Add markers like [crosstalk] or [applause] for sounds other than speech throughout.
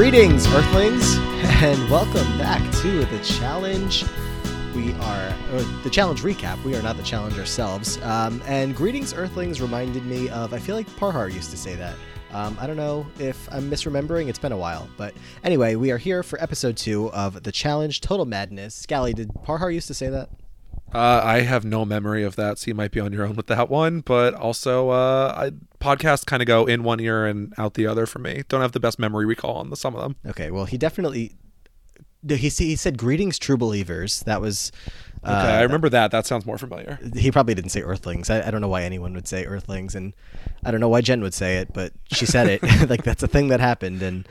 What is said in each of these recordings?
Greetings, Earthlings, [laughs] and welcome back to the challenge. We are or the challenge recap. We are not the challenge ourselves. Um, and greetings, Earthlings, reminded me of. I feel like Parhar used to say that. Um, I don't know if I'm misremembering. It's been a while, but anyway, we are here for episode two of the challenge. Total madness. Scally, did Parhar used to say that? Uh, I have no memory of that, so you might be on your own with that one. But also, uh, I, podcasts kind of go in one ear and out the other for me. Don't have the best memory recall on the, some of them. Okay, well, he definitely. He he said greetings, true believers. That was. Okay, uh, I remember that. That sounds more familiar. He probably didn't say Earthlings. I, I don't know why anyone would say Earthlings, and I don't know why Jen would say it, but she said it. [laughs] like that's a thing that happened, and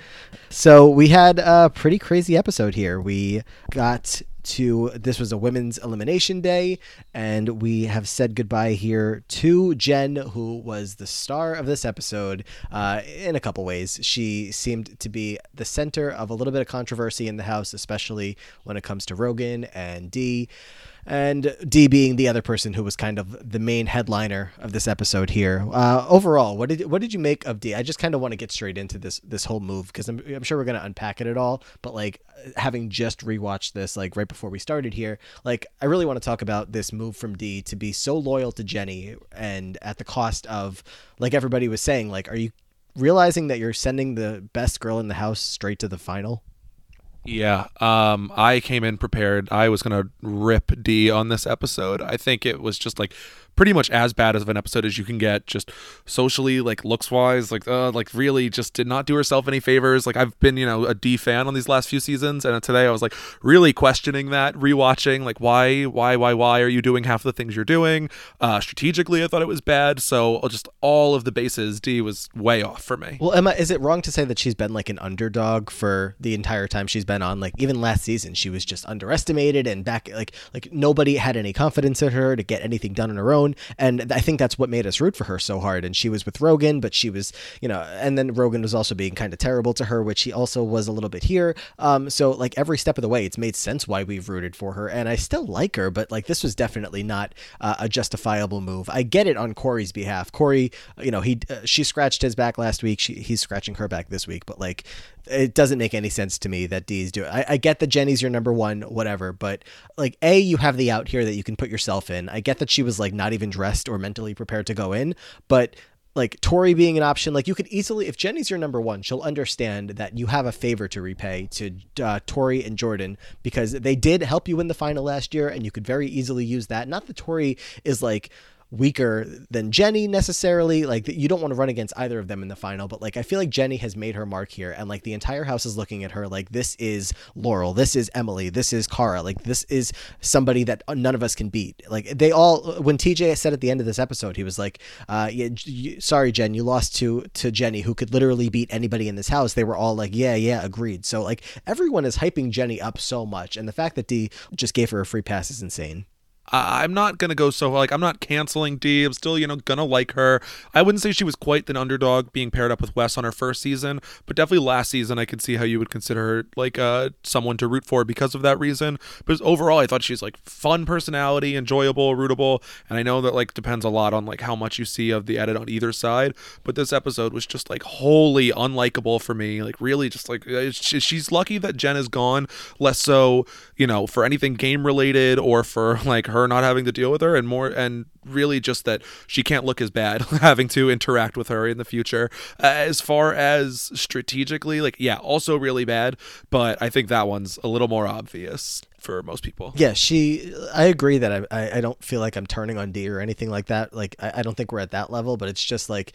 so we had a pretty crazy episode here. We got to this was a women's elimination day and we have said goodbye here to jen who was the star of this episode uh, in a couple ways. She seemed to be the center of a little bit of controversy in the house especially when it comes to rogan and dee and D being the other person who was kind of the main headliner of this episode here. Uh, overall, what did what did you make of D? I just kind of want to get straight into this this whole move because I'm, I'm sure we're gonna unpack it at all. But like having just rewatched this like right before we started here, like I really want to talk about this move from D to be so loyal to Jenny and at the cost of like everybody was saying, like, are you realizing that you're sending the best girl in the house straight to the final? Yeah, um, I came in prepared. I was gonna rip D on this episode. I think it was just like pretty much as bad as of an episode as you can get, just socially, like looks wise, like uh, like really just did not do herself any favors. Like I've been, you know, a D fan on these last few seasons, and today I was like really questioning that, rewatching, like why, why, why, why are you doing half the things you're doing? Uh, strategically, I thought it was bad. So just all of the bases, D was way off for me. Well, Emma, is it wrong to say that she's been like an underdog for the entire time she's been on? Like even last season, she was just underestimated and back like like nobody had any confidence in her to get anything done on her own. And I think that's what made us root for her so hard. And she was with Rogan, but she was, you know, and then Rogan was also being kind of terrible to her, which he also was a little bit here. Um, so like every step of the way, it's made sense why we've rooted for her. And I still like her, but like this was definitely not uh, a justifiable move. I get it on Corey's behalf. Corey, you know, he uh, she scratched his back last week. She, he's scratching her back this week, but like it doesn't make any sense to me that D's doing. I, I get that Jenny's your number one, whatever, but like a you have the out here that you can put yourself in. I get that she was like not even dressed or mentally prepared to go in, but like Tori being an option, like you could easily, if Jenny's your number one, she'll understand that you have a favor to repay to uh, Tori and Jordan because they did help you win the final last year, and you could very easily use that. Not that Tori is like weaker than Jenny necessarily. Like you don't want to run against either of them in the final, but like I feel like Jenny has made her mark here, and like the entire house is looking at her like this is Laurel, this is Emily, this is Cara, like this is somebody that none of us can beat. Like they all, when TJ said at the end of this episode, he was like, uh, yeah, "Sorry, Jen, you lost to to Jenny, who could literally beat anybody in this house." They were all like, "Yeah, yeah, agreed." So like everyone is hyping Jenny up so much, and the fact that D just gave her a free pass is insane. I'm not gonna go so like I'm not canceling D. I'm still you know gonna like her. I wouldn't say she was quite an underdog being paired up with Wes on her first season, but definitely last season I could see how you would consider her like uh someone to root for because of that reason. But overall, I thought she's like fun personality, enjoyable, rootable, and I know that like depends a lot on like how much you see of the edit on either side. But this episode was just like wholly unlikable for me. Like really, just like uh, she's lucky that Jen is gone. Less so, you know, for anything game related or for [laughs] like her her not having to deal with her and more and really just that she can't look as bad [laughs] having to interact with her in the future. Uh, as far as strategically like yeah also really bad but i think that one's a little more obvious for most people. Yeah she i agree that i i don't feel like i'm turning on d or anything like that. Like i, I don't think we're at that level but it's just like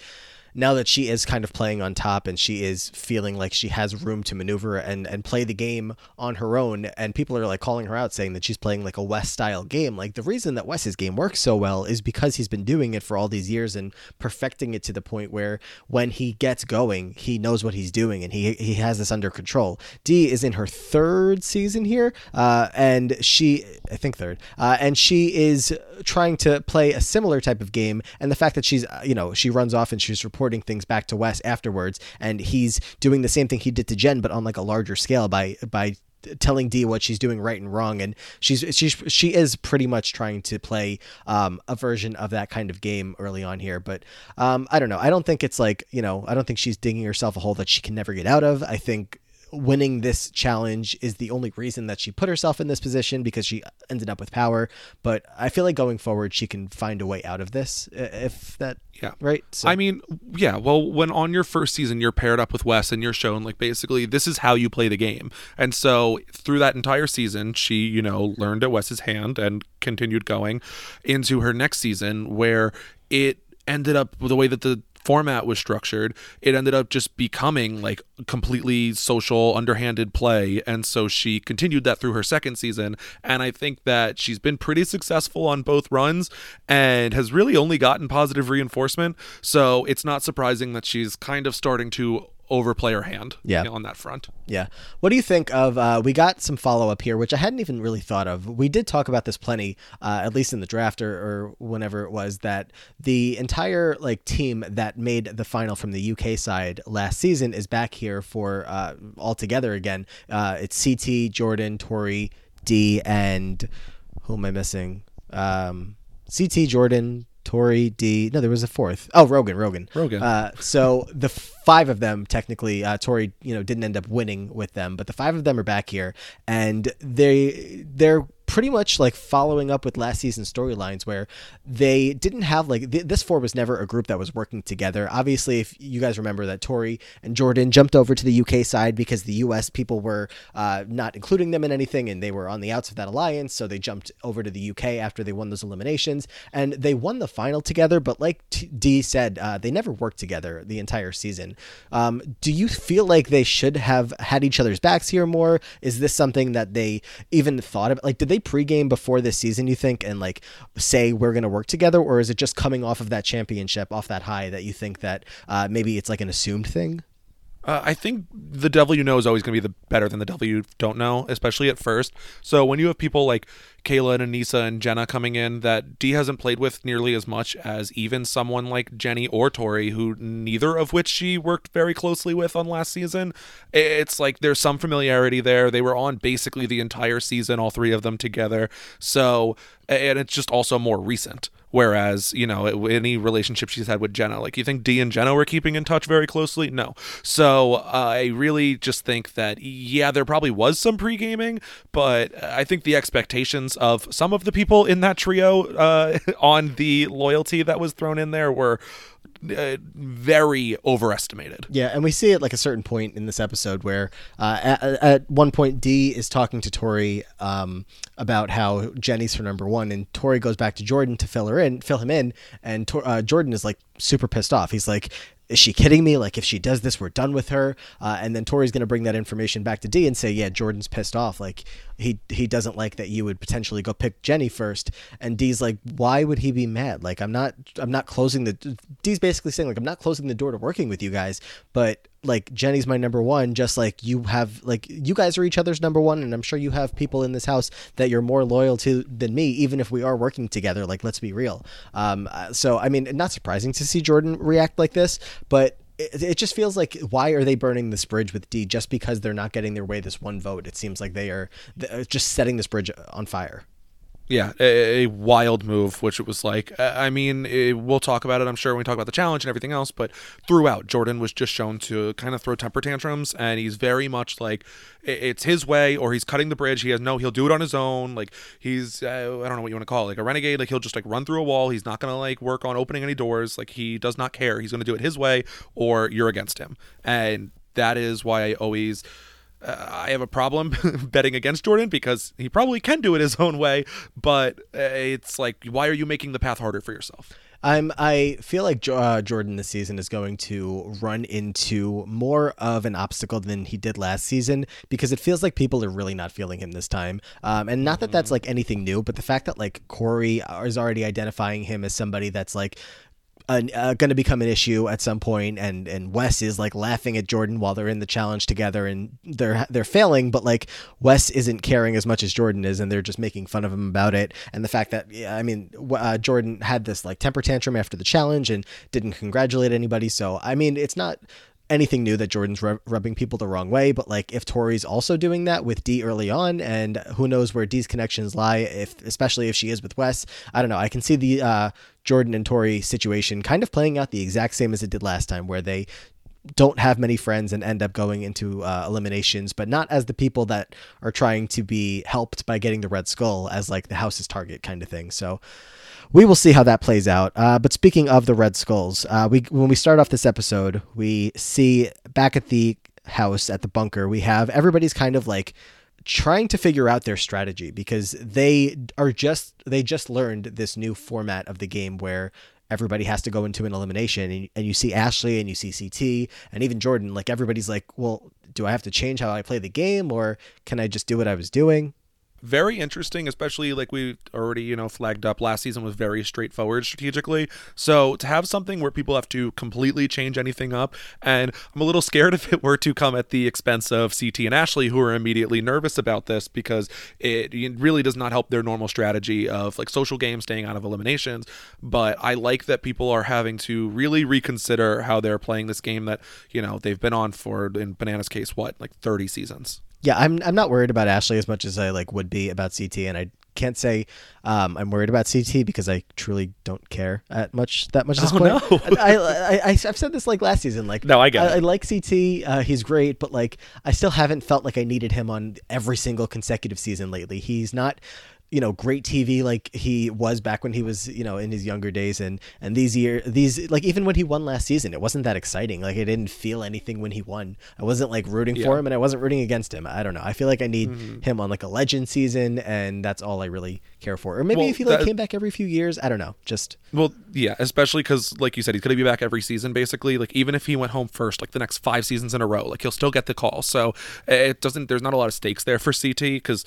now that she is kind of playing on top and she is feeling like she has room to maneuver and and play the game on her own and people are like calling her out saying that she's playing like a Wes style game like the reason that Wes's game works so well is because he's been doing it for all these years and perfecting it to the point where when he gets going he knows what he's doing and he he has this under control. D is in her third season here uh, and she I think third uh, and she is trying to play a similar type of game and the fact that she's uh, you know she runs off and she's reporting reporting things back to Wes afterwards, and he's doing the same thing he did to Jen, but on like a larger scale by by telling D what she's doing right and wrong, and she's she's she is pretty much trying to play um, a version of that kind of game early on here. But um, I don't know. I don't think it's like you know. I don't think she's digging herself a hole that she can never get out of. I think winning this challenge is the only reason that she put herself in this position because she ended up with power. But I feel like going forward, she can find a way out of this uh, if that yeah. Right. So. I mean, yeah. Well, when on your first season you're paired up with Wes and you're shown like basically this is how you play the game, and so through that entire season, she you know learned at Wes's hand and continued going into her next season where it ended up the way that the format was structured, it ended up just becoming like completely social, underhanded play. And so she continued that through her second season. And I think that she's been pretty successful on both runs and has really only gotten positive reinforcement. So it's not surprising that she's kind of starting to overplay her hand yeah. on that front. Yeah. What do you think of? Uh, we got some follow up here, which I hadn't even really thought of. We did talk about this plenty, uh, at least in the draft or, or whenever it was, that the entire like team that made the final from the UK side last season is back here for uh, all together again. Uh, it's CT, Jordan, Tori, D, and who am I missing? Um, CT, Jordan, Tori D. No, there was a fourth. Oh, Rogan. Rogan. Rogan. Uh, so the five of them technically, uh, Tori, you know, didn't end up winning with them, but the five of them are back here, and they they're pretty much like following up with last season's storylines where they didn't have like th- this four was never a group that was working together. Obviously, if you guys remember that Tori and Jordan jumped over to the UK side because the US people were uh, not including them in anything and they were on the outs of that alliance, so they jumped over to the UK after they won those eliminations and they won the final together. But like T- D said, uh, they never worked together the entire season. Um, do you feel like they should have had each other's backs here more? Is this something that they even thought about? Like, did they pregame before this season, you think, and like say we're going to work together? Or is it just coming off of that championship, off that high, that you think that uh, maybe it's like an assumed thing? Uh, I think the devil you know is always going to be the better than the devil you don't know, especially at first. So when you have people like Kailah and Aneesa and Jenna coming in that D hasn't played with nearly as much as even someone like Jenny or Tori, who neither of which she worked very closely with on last season, it's like there's some familiarity there. They were on basically the entire season, all three of them together. So, and it's just also more recent. Whereas, you know, any relationship she's had with Jenna, like you think D and Jenna were keeping in touch very closely? No. So uh, I really just think that, yeah, there probably was some pre gaming, but I think the expectations of some of the people in that trio uh, [laughs] on the loyalty that was thrown in there were uh, very overestimated. Yeah, and we see it like a certain point in this episode where uh, at, at, one point D is talking to Tori um, about how Jenny's for number one, and Tori goes back to Jordan to fill her in, fill him in, and uh, Jordan is like super pissed off. He's like, is she kidding me? Like, if she does this, we're done with her. Uh, and then Tori's going to bring that information back to D and say, yeah, Jordan's pissed off. Like, he he doesn't like that you would potentially go pick Jenny first. And D's like, why would he be mad? Like, I'm not I'm not closing the. D's basically saying like, I'm not closing the door to working with you guys, but like Jenny's my number one, just like you have like you guys are each other's number one, and I'm sure you have people in this house that you're more loyal to than me, even if we are working together. Like, let's be real. Um, uh, so I mean, not surprising to see Jordan react like this, but it, it just feels like why are they burning this bridge with D just because they're not getting their way this one vote? It seems like they are just setting this bridge on fire yeah, a, a, wild move, which it was like. I mean, it, we'll talk about it, I'm sure, when we talk about the challenge and everything else. But throughout, Jordan was just shown to kind of throw temper tantrums, and he's very much like it's his way, or he's cutting the bridge. He has no, he'll do it on his own. Like he's, uh, I don't know what you want to call it, like a renegade. Like he'll just like run through a wall. He's not gonna like work on opening any doors. Like he does not care. He's gonna do it his way, or you're against him, and that is why I always uh, I have a problem [laughs] betting against Jordan because he probably can do it his own way, but uh, it's like, why are you making the path harder for yourself? I'm. I feel like uh, Jordan this season is going to run into more of an obstacle than he did last season because it feels like people are really not feeling him this time. Um, and not that that's mm-hmm. like anything new, but the fact that like Corey is already identifying him as somebody that's like uh, going to become an issue at some point, and and Wes is like laughing at Jordan while they're in the challenge together, and they're they're failing, but like Wes isn't caring as much as Jordan is, and they're just making fun of him about it, and the fact that yeah, I mean uh, Jordan had this like temper tantrum after the challenge and didn't congratulate anybody, so I mean it's not anything new that Jordan's rub- rubbing people the wrong way, but like if Tori's also doing that with D early on, and who knows where D's connections lie, if especially if she is with Wes, I don't know. I can see the uh, Jordan and Tori situation kind of playing out the exact same as it did last time, where they don't have many friends and end up going into uh, eliminations, but not as the people that are trying to be helped by getting the Red Skull as like the house's target kind of thing. So we will see how that plays out. Uh, but speaking of the Red Skulls, uh, we when we start off this episode, we see back at the house at the bunker, we have everybody's kind of like trying to figure out their strategy because they are just they just learned this new format of the game where everybody has to go into an elimination and, and you see Ashley and you see CT and even Jordan like everybody's like well do I have to change how I play the game or can I just do what I was doing very interesting, especially like we already, you know, flagged up last season was very straightforward strategically. So to have something where people have to completely change anything up, and I'm a little scared [laughs] if it were to come at the expense of CT and Ashley, who are immediately nervous about this because it really does not help their normal strategy of like social games, staying out of eliminations. But I like that people are having to really reconsider how they're playing this game that, you know, they've been on for, in Banana's case, what, like 30 seasons yeah, I'm I'm not worried about Ashley as much as I like would be about CT, and I can't say um, I'm worried about CT because I truly don't care at much that much at this oh, point. No. I, I, I have said this like last season. Like no, I get. I, I like CT. Uh, he's great, but like I still haven't felt like I needed him on every single consecutive season lately. He's not you know great TV like he was back when he was you know in his younger days. And and these year these like even when he won last season it wasn't that exciting. Like I didn't feel anything when he won. I wasn't like rooting yeah. for him and I wasn't rooting against him. I don't know. I feel like I need mm-hmm. him on like a legend season and that's all I really care for. Or maybe well, if he like that, came back every few years. I don't know. Just well yeah especially because like you said he's gonna be back every season basically. Like even if he went home first like the next five seasons in a row like he'll still get the call. So it doesn't there's not a lot of stakes there for CT because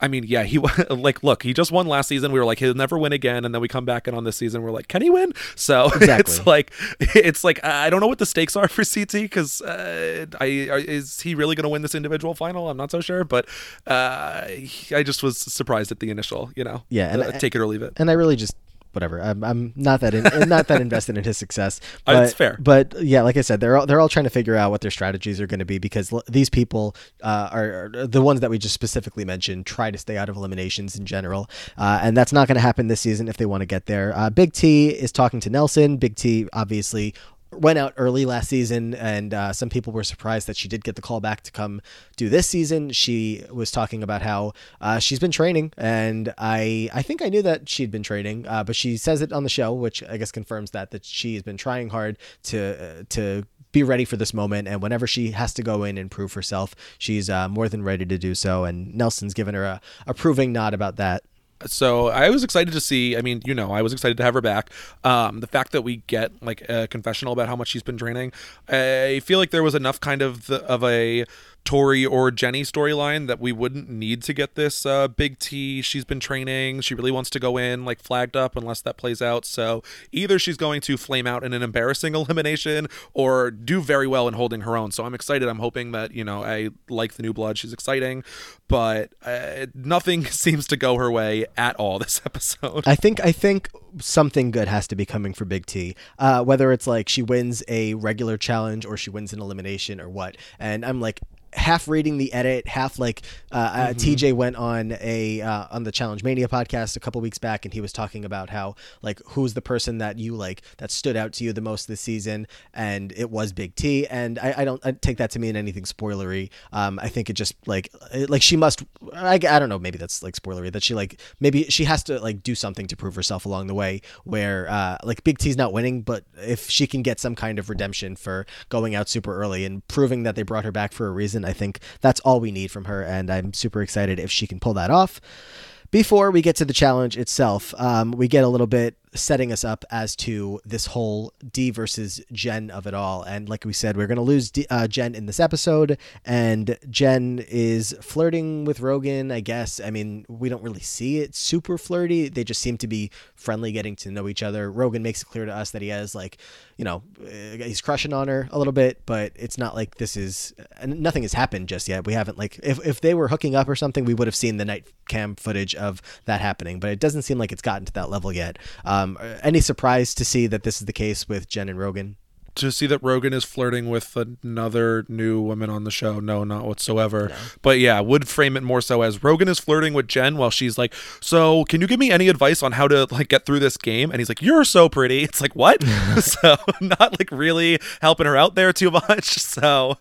I mean, yeah, he [laughs] like look, he just won last season. We were like, he'll never win again, and then we come back in on this season. We're like, can he win? So [laughs] exactly. it's like, it's like I don't know what the stakes are [laughs] for CT because uh, I is he really going to win this individual final? I'm not so sure, but uh, I just was surprised at the initial, you know, yeah, and uh, take it or leave it. And I really just whatever. I'm, I'm not that in, [laughs] not that invested in his success. Uh, but, fair. But yeah, like I said, they're all, they're all trying to figure out what their strategies are going to be because l- these people uh, are, are, the ones that we just specifically mentioned. Try to stay out of eliminations in general, uh, and that's not going to happen this season if they want to get there. Uh, Big T is talking to Nelson. Big T obviously went out early last season, and uh, some people were surprised that she did get the call back to come do this season. She was talking about how uh, she's been training, and I I think I knew that she'd been training, uh, but she says it on the show, which I guess confirms that that she's been trying hard to uh, to be ready for this moment and whenever she has to go in and prove herself she's uh, more than ready to do so and nelson's given her a approving nod about that so I was excited to see. I mean, you know, I was excited to have her back. Um, the fact that we get like a confessional about how much she's been training, I feel like there was enough kind of the, of a Tori or Jenny storyline that we wouldn't need to get this uh, big T. She's been training. She really wants to go in like flagged up unless that plays out. So either she's going to flame out in an embarrassing [laughs] elimination or do very well in holding her own. So I'm excited. I'm hoping that, you know, I like the new blood. She's exciting, but uh, nothing [laughs] seems to go her way at all this [laughs] episode. I think, I think something good has to be coming for Big T. Uh, whether it's like she wins a regular challenge or she wins an elimination or what. And I'm like, half reading the edit, half like uh, uh mm-hmm. uh, TJ went on a uh, on the Challenge Mania podcast a couple weeks back, and he was talking about how like who's the person that you like that stood out to you the most this season, and it was Big T, and I, I don't I take that to mean anything spoilery. Um, I think it just like like she must I, I don't know maybe that's like spoilery that she like maybe she has to like do something to prove herself along the way where uh, like Big T's not winning, but if she can get some kind of redemption for going out super early and proving that they brought her back for a reason I think that's all we need from her, and I'm super excited if she can pull that off. Before we get to the challenge itself, um, we get a little bit setting us up as to this whole D versus Jen of it all. And like we said, we're going to lose D, uh, Jen in this episode, and Jen is flirting with Rogan, I guess. I mean, we don't really see it super flirty. They just seem to be friendly, getting to know each other. Rogan makes it clear to us that he has, like, you know, uh, he's crushing on her a little bit, but it's not like this is, nothing has happened just yet. We haven't, like, if, if they were hooking up or something, we would have seen the night cam footage of that happening, but it doesn't seem like it's gotten to that level yet. Um, any surprise to see that this is the case with Jen and Rogan? to see that Rogan is flirting with another new woman on the show. No, not whatsoever. But yeah, would frame it more so as Rogan is flirting with Jen while she's like, "So, can you give me any advice on how to like get through this game?" And he's like, "You're so pretty." [laughs] It's like, "What?" [laughs] so, not like really helping her out there too much. [laughs] So,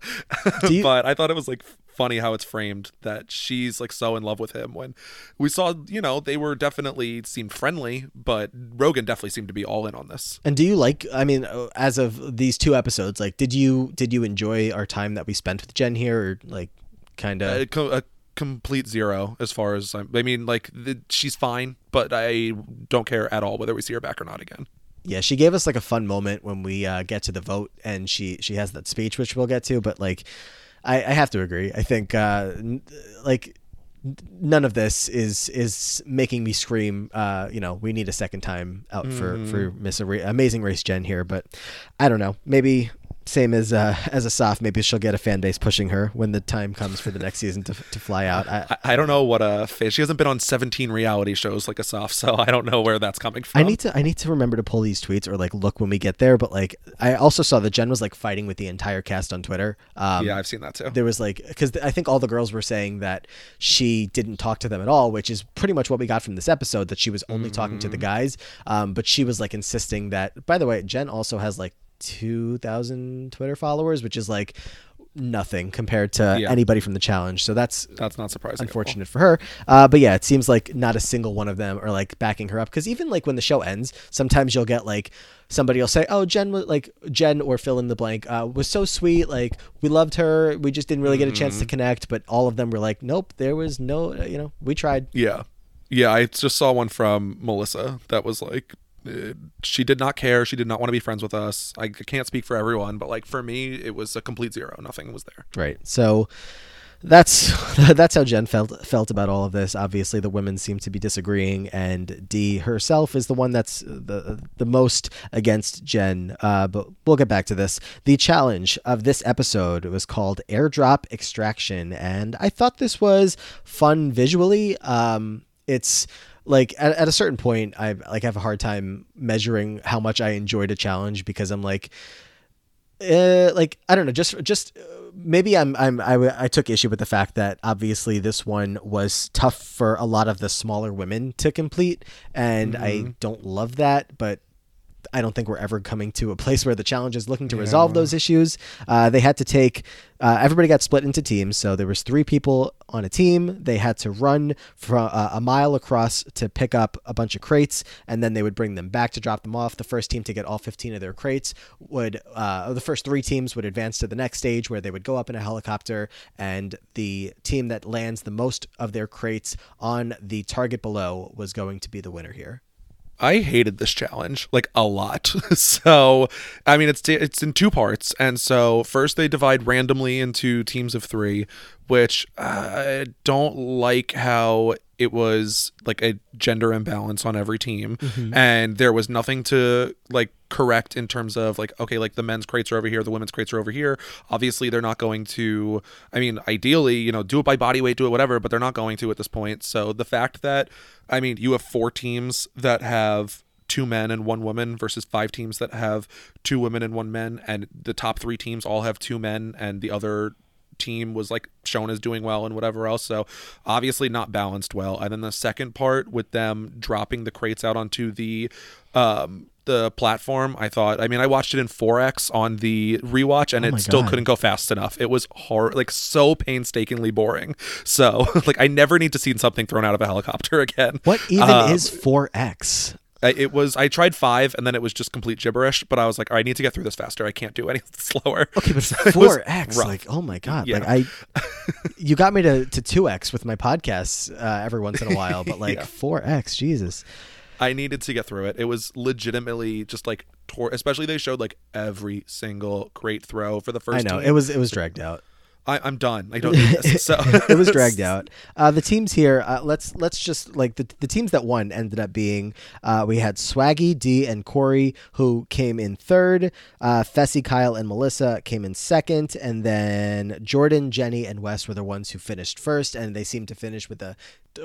you- but I thought it was like funny how it's framed that she's like so in love with him when we saw, you know, they were definitely seemed friendly, but Rogan definitely seemed to be all in on this. And do you like? I mean, as of these two episodes, like, did you did you enjoy our time that we spent with Jen here, or like, kind of? co- a complete zero as far as I'm, I mean, like the, she's fine, but I don't care at all whether we see her back or not again. yeah, she gave us like a fun moment when we uh, get to the vote, and she she has that speech, which we'll get to. But like, I, I have to agree. I think uh, n- like none of this is is making me scream. Uh, you know, we need a second time out for for Miss Ara- Amazing Race Jen here. But I don't know. Maybe same as uh, as Asaf. Maybe she'll get a fan base pushing her when the time comes for the next season to to fly out. I, I, I don't know what a face. She hasn't been on 17 reality shows like Asaf, so I don't know where that's coming from. I need to I need to remember to pull these tweets or like look when we get there. But like I also saw that Jen was like fighting with the entire cast on Twitter. Um, yeah, I've seen that too. there was like because I think all the girls were saying that she didn't talk to them at all, which is pretty much what we got from this episode. That she was only talking to the guys, um, but she was like insisting that. By the way, Jen also has like two thousand Twitter followers, which is like nothing compared to Yeah. anybody from the challenge. So that's That's not surprising. unfortunate for her. Uh, but yeah, it seems like not a single one of them are like backing her up. Because even like when the show ends, sometimes you'll get like somebody will say, "Oh, Jen was like Jen or fill in the blank uh, was so sweet. Like we loved her. We just didn't really get a chance to Mm-hmm. connect." But all of them were like, "Nope, there was no. uh, You know, we tried." Yeah. Yeah, I just saw one from Melissa that was like, she did not care. She did not want to be friends with us. I can't speak for everyone, but like for me, it was a complete zero. Nothing was there. Right. So that's [laughs] that's how Jen felt felt about all of this. Obviously, the women seem to be disagreeing, and Dee herself is the one that's the the most against Jen. Uh, but we'll get back to this. The challenge of this episode was called Airdrop Extraction, and I thought this was fun visually. Um, it's like at, at a certain point, I like have a hard time measuring how much I enjoyed a challenge because I'm like uh, like I don't know, just just maybe I'm I'm I, I took issue with the fact that obviously this one was tough for a lot of the smaller women to complete, and I don't love that, but. I don't think we're ever coming to a place where the challenge is looking to resolve those issues. Uh, they had to take uh, everybody got split into teams, so there was three people on a team. They had to run from uh, a mile across to pick up a bunch of crates, and then they would bring them back to drop them off. The first team to get all 15 of their crates would, uh, the first three teams would advance to the next stage where they would go up in a helicopter, and the team that lands the most of their crates on the target below was going to be the winner here. I hated this challenge like a lot. [laughs] so, I mean, it's it's in two parts, and so first they divide randomly into teams of three, which uh, I don't like how it was like a gender imbalance on every team, mm-hmm. and there was nothing to like correct in terms of like okay like the men's crates are over here the women's crates are over here. Obviously they're not going to i mean ideally you know do it by body weight do it whatever but they're not going to at this point. So the fact that i mean you have four teams that have two men and one woman versus five teams that have two women and one men and the top three teams all have two men and the other team was like shown as doing well and whatever else. So obviously not balanced well. And then the second part with them dropping the crates out onto the um the platform i thought i mean i watched it in 4x on the rewatch and Oh it still God. couldn't go fast enough. It was hard like so painstakingly boring. So [laughs] like i never need to see something thrown out of a helicopter [laughs] again. What even Um, is 4X? I- it was i tried five and then it was just complete gibberish but i was like i need to get through this faster i can't do any [laughs] slower Okay, but [laughs] It 4X, like, oh my God. Yeah. Like, I, [laughs] you got me to, to 2X with my podcasts uh, every once in a while, but like Yeah. 4X, Jesus. I needed to get through it. It was legitimately just like tor- especially they showed like every single great throw for the first. I know. team. It was, it was dragged out. I, I'm done. I don't need this. So [laughs] it was dragged [laughs] out. Uh, the teams here, uh, let's let's just like the the teams that won ended up being uh, we had Swaggy, D, and Corey who came in third. Uh, Fessy, Kyle, and Melissa came in second, and then Jordan, Jenny, and Wes were the ones who finished first, and they seemed to finish with a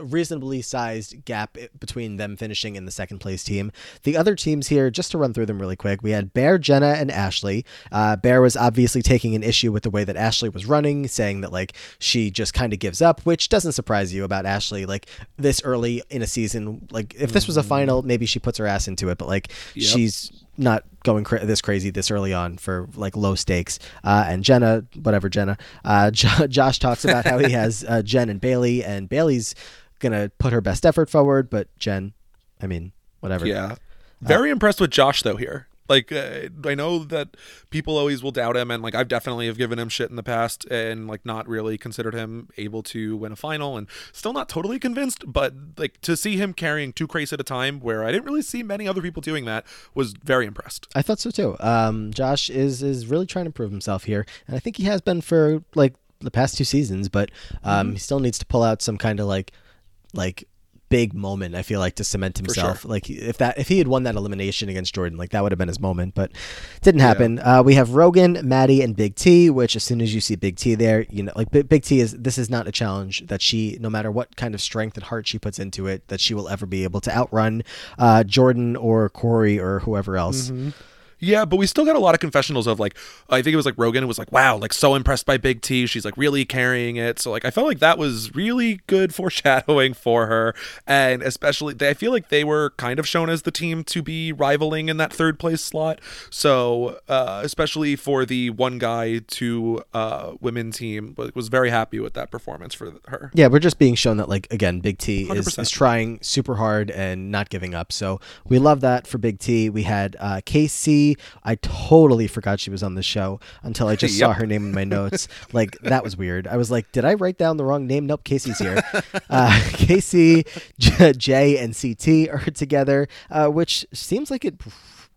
reasonably sized gap between them finishing in the second place team. The other teams here, just to run through them really quick, we had Bear, Jenna, and Ashley. Uh, Bear was obviously taking an issue with the way that Ashley was running, saying that like she just kind of gives up, which doesn't surprise you about Ashley. Like this early in a season, like if this was a final, maybe she puts her ass into it, but like yep. she's not going cra- this crazy this early on for like low stakes. Uh, and Jenna, whatever Jenna, uh, [laughs] J- Josh talks about how he [laughs] has uh, Jen and Bayleigh, and Bayleigh's gonna put her best effort forward, but Jen, I mean, whatever. Yeah, very impressed with Josh though here. Like uh, I know that people always will doubt him, and like I've definitely have given him shit in the past, and like not really considered him able to win a final, and still not totally convinced. But like to see him carrying two crates at a time, where I didn't really see many other people doing that, was very impressed. I thought so too. Um, Josh is is really trying to prove himself here, and I think he has been for like the past two seasons, but um, mm-hmm. he still needs to pull out some kind of like like big moment. I feel like to cement himself. Sure. Like if that if he had won that elimination against Jordan, like that would have been his moment, but didn't happen. Yeah. Uh, we have Rogan, Maddie, and Big T. Which as soon as you see Big T there, you know, like Big, Big T is this is not a challenge that she, no matter what kind of strength and heart she puts into it, that she will ever be able to outrun uh, Jordan or Corey or whoever else. Mm-hmm. Yeah, but we still got a lot of confessionals of like, I think it was like Rogan was like, wow, like so impressed by Big T. She's like really carrying it. So like, I felt like that was really good [laughs] foreshadowing for her. And especially, they, I feel like they were kind of shown as the team to be rivaling in that third place slot. So, uh, especially for the one guy to uh, women team, was very happy with that performance for her. Yeah, we're just being shown that like, again, Big T is, is trying super hard and not giving up. So we love that for Big T. We had uh, Kaycee I totally forgot she was on the show until I [laughs] just yep. saw her name in my notes. like that was weird. I was like, did I write down the wrong name? Nope, Kaycee's here. [laughs] uh, [laughs] Kaycee, J-, J, and CT are together, uh, which seems like it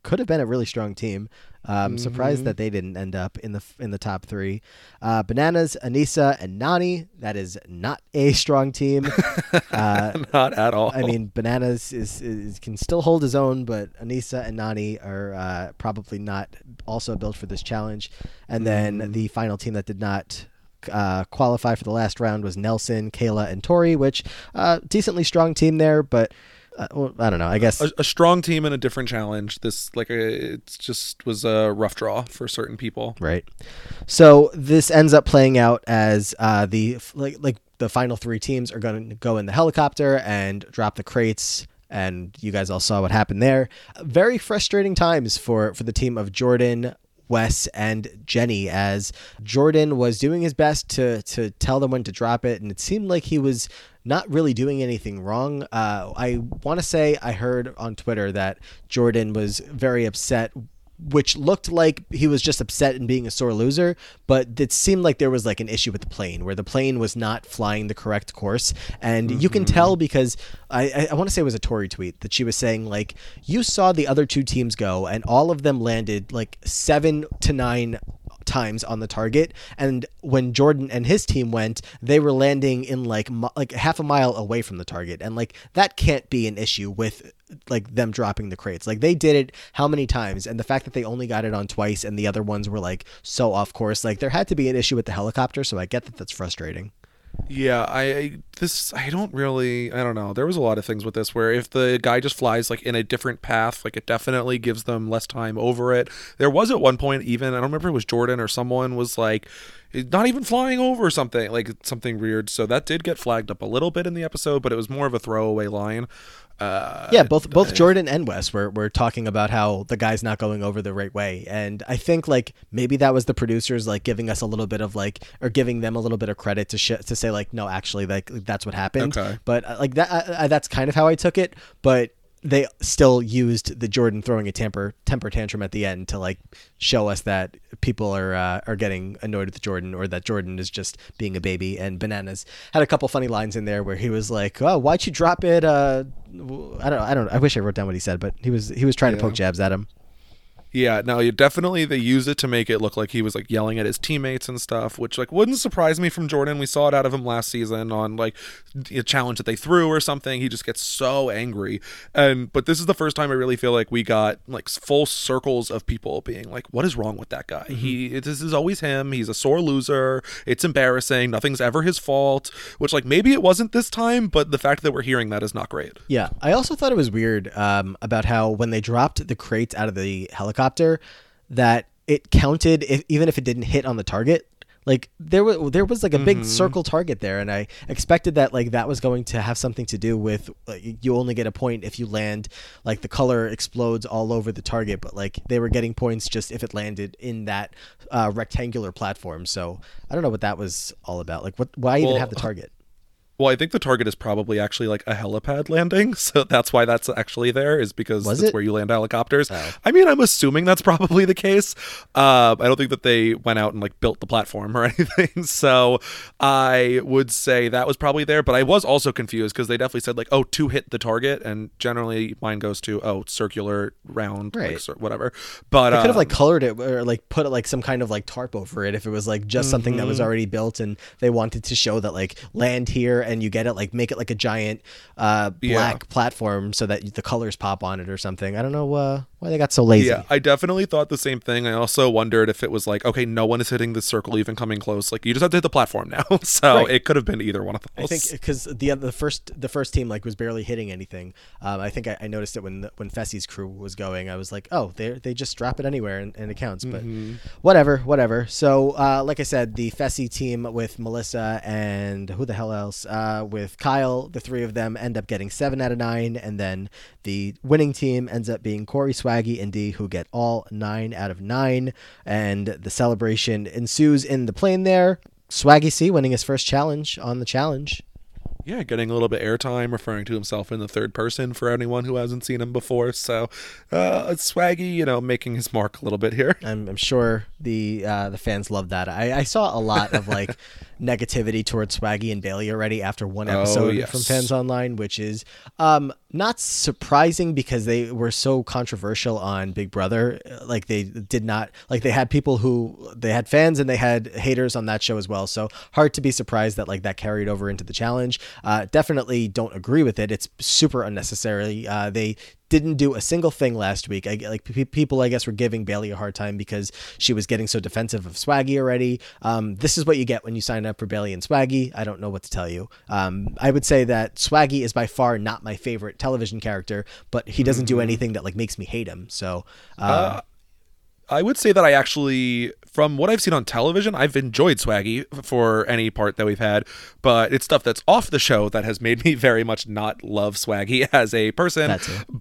could have been a really strong team. Um, mm-hmm. Surprised that they didn't end up in the in the top three. Uh, Bananas, Aneesa, and Nany. That is not a strong team. [laughs] Uh, [laughs] not at all. I mean, Bananas is, is, can still hold his own, but Aneesa and Nany are uh, probably not also built for this challenge. And then mm. the final team that did not uh, qualify for the last round was Nelson, Kailah, and Tori, which uh, decently strong team there, but uh, well, I don't know. I guess a, a, strong team and a different challenge. This like a, it just was a rough draw for certain people. Right. So this ends up playing out as uh, the like like the final three teams are going to go in the helicopter and drop the crates. And you guys all saw what happened there. Very frustrating times for for the team of Jordan, Wes and Jenny as Jordan was doing his best to to tell them when to drop it, and it seemed like he was not really doing anything wrong. Uh, I want to say I heard on Twitter that Jordan was very upset which looked like he was just upset and being a sore loser, but it seemed like there was like an issue with the plane where the plane was not flying the correct course. And mm-hmm. you can tell mm-hmm. because I, I, I want to say it was a Tori tweet that she was saying, like, you saw the other two teams go and all of them landed like seven to nine times on the target. And when Jordan and his team went they were landing in like like half a mile away from the target. And like that can't be an issue with like them dropping the crates. Like they did it how many times? And the fact that they only got it on twice and the other ones were like so off course like there had to be an issue with the helicopter. So I get that that's frustrating yeah, I, this I don't really I don't know. There was a lot of things with this where if the guy just flies like in a different path, like it definitely gives them less time over it. There was at one point even I don't remember it was Jordan or someone was like not even flying over something like something weird. So that did get flagged up a little bit in the episode, but it was more of a throwaway line. Uh, yeah, both both Jordan and Wes were, were talking about how the guy's not going over the right way, and I think like maybe that was the producers like giving us a little bit of like or giving them a little bit of credit to sh- to say like no, actually like that's what happened. Okay. But uh, like that, I, I, that's kind of how I took it. But they still used the Jordan throwing a temper temper tantrum at the end to like show us that people are uh, are getting annoyed with Jordan or that Jordan is just being a baby. And Bananas had a couple funny lines in there where he was like, "Oh, why'd you drop it?" Uh, I don't, I don't, I wish I wrote down what he said, but he was he was trying yeah. to poke jabs at him. Yeah, no, you definitely they use it to make it look like he was like yelling at his teammates and stuff, which like wouldn't surprise me from Jordan. We saw it out of him last season on like a challenge that they threw or something. He just gets so angry. And but this is the first time I really feel like we got like full circles of people being like, "What is wrong with that guy? He this is always him. He's a sore loser. It's embarrassing. Nothing's ever his fault." Which like maybe it wasn't this time, but the fact that we're hearing that is not great. Yeah, I also thought it was weird um, about how when they dropped the crates out of the helicopter, that it counted if, even if it didn't hit on the target. Like there was there was like a big circle target there, and I expected that like that was going to have something to do with like, you only get a point if you land like the color explodes all over the target, but like they were getting points just if it landed in that uh, rectangular platform. So I don't know what that was all about. Like what why even have the target? Well, I think the target is probably actually like a helipad landing, [laughs] so that's why that's actually there is because Was it's it? where you land helicopters. Oh. I mean, I'm assuming that's [laughs] probably the case. Uh, I don't think that they went out and like built the platform or [laughs] anything, so I would say that was probably there. But I was also confused because they definitely said like, "Oh, to hit the target," and generally mine goes to oh, circular, round, like, Right. cir- whatever. But I could have um, like colored it or like put like some kind of like tarp over it if it was like just something that was Mm-hmm. already built and they wanted to show that like land here and you get it like make it like a giant uh black Yeah. platform so that the colors pop on it or something. I don't know uh, why they got so lazy. Yeah, I definitely thought the same thing. I also wondered if it was like, okay, no one is hitting the circle, even coming close. Like you just have to hit the platform now. [laughs] so Right. it could have been either one of those. I think because the the first the first team like was barely hitting anything. Um, I think I, I noticed it when when Fessy's crew was going. I was like, oh, they they just drop it anywhere and, and it counts. But whatever, whatever. So uh, like I said, the Fessy team with Melissa and who the hell else uh, with Kyle, the three of them end up getting seven out of nine, and then the winning team ends up being Corey, Swaggy, and D, who get all nine out of nine, and the celebration ensues in the plane there. Swaggy C winning his first challenge on the challenge. yeah, getting a little bit airtime, referring to himself in the third person for anyone who hasn't seen him before. So uh, Swaggy, you know, making his mark a little bit here. I'm, I'm sure the uh, the fans love that. I, I saw a lot of like [laughs] negativity towards Swaggy and Bayleigh already after one episode yes. from fans online, which is um, not surprising because they were so controversial on Big Brother. Like they did not like they had people who they had fans and they had haters on that show as well. So hard to be surprised that like that carried over into the challenge. Uh, definitely don't agree with it. It's super unnecessary. Uh, they didn't do a single thing last week. I like pe- people, I guess, were giving Bayleigh a hard time because she was getting so defensive of Swaggy already. Um, this is what you get when you sign up for Bayleigh and Swaggy. I don't know what to tell you. Um, I would say that Swaggy is by far not my favorite television character, but he doesn't do anything that like makes me hate him. So, uh, I would say that I actually, from what I've seen on television, I've enjoyed Swaggy for any part that we've had, but it's stuff that's off the show that has made me [laughs] very much not love Swaggy [laughs] as a person.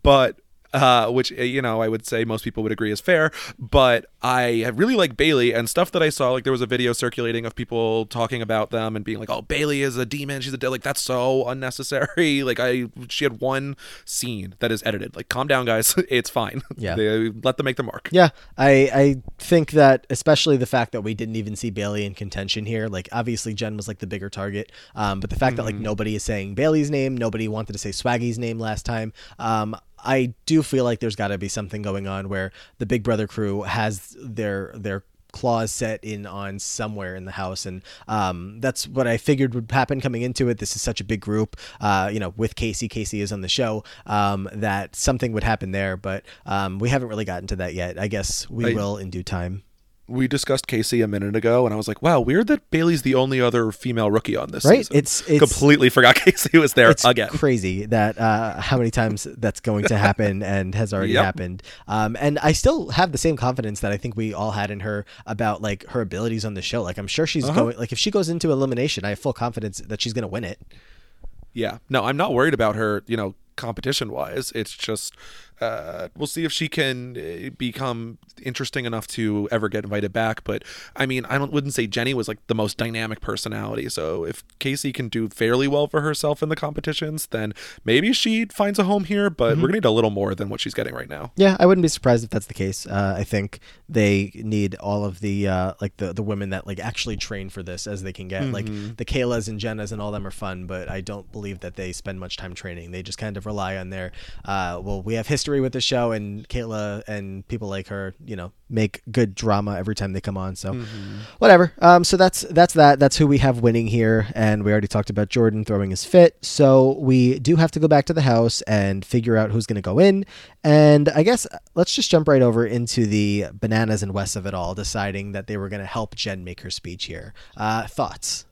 But uh, which uh, you know I would say most people would agree is fair. But I really like Bayleigh and stuff that I saw. Like there was a video circulating of people talking about them and being like, "Oh, Bayleigh is a demon. She's a de-. like that's so [laughs] unnecessary." [laughs] Like I, she had one scene that is edited. Like, calm down, guys. [laughs] It's fine. Yeah. They, let them make their mark. Yeah, I I think that especially the fact that we didn't even see Bayleigh in contention here. Like obviously Jen was like the bigger target, um, but the fact that like nobody is saying Bayleigh's name, nobody wanted to say Swaggy's name last time. Um, I do feel like there's got to be something going on where the Big Brother crew has their their claws set in on somewhere in the house. And um, that's what i figured would happen coming into it. This is such a big group uh, you know with Kaycee. Kaycee is on the show um, that something would happen there. But um, we haven't really gotten to that yet. I guess we I- will in due time we discussed Kaycee a minute ago, and I was like, "Wow, weird that Bayleigh's the only other female rookie on this right season." it's it's completely forgot [laughs] Kaycee was there it's again. crazy that uh, how many times that's going to happen [laughs] and has already Yep. happened. Um, and I still have the same confidence that I think we all had in her about like her abilities on the show. Like I'm sure she's Uh-huh. going like if she goes into elimination, I have full confidence that she's going to win it. Yeah, no, I'm not worried about her. You know, competition wise, it's just uh, we'll see if she can uh, become interesting enough to ever get invited back. But I mean, I don't wouldn't say Jenny was like the most dynamic personality. So if Kaycee can do fairly well for herself in the competitions, then maybe she finds a home here. But we're gonna need a little more than what she's getting right now. Yeah, I wouldn't be surprised if that's the case. Uh, I think they need all of the uh, like the the women that like actually train for this as they can get. Like the Kailahs and Jennas and all them are fun, but I don't believe that they spend much time training. They just kind of rely on their uh, well, we have history history with the show, and Kailah and people like her, you know, make good drama every time they come on. So Mm-hmm. whatever. Um, so that's that's that. That's who we have winning here, and we already talked about Jordan throwing his fit. So we do have to go back to the house and figure out who's going to go in. And I guess uh, let's just jump right over into the bananas and Wes of it all, deciding that they were going to help Jen make her speech here. Uh, thoughts?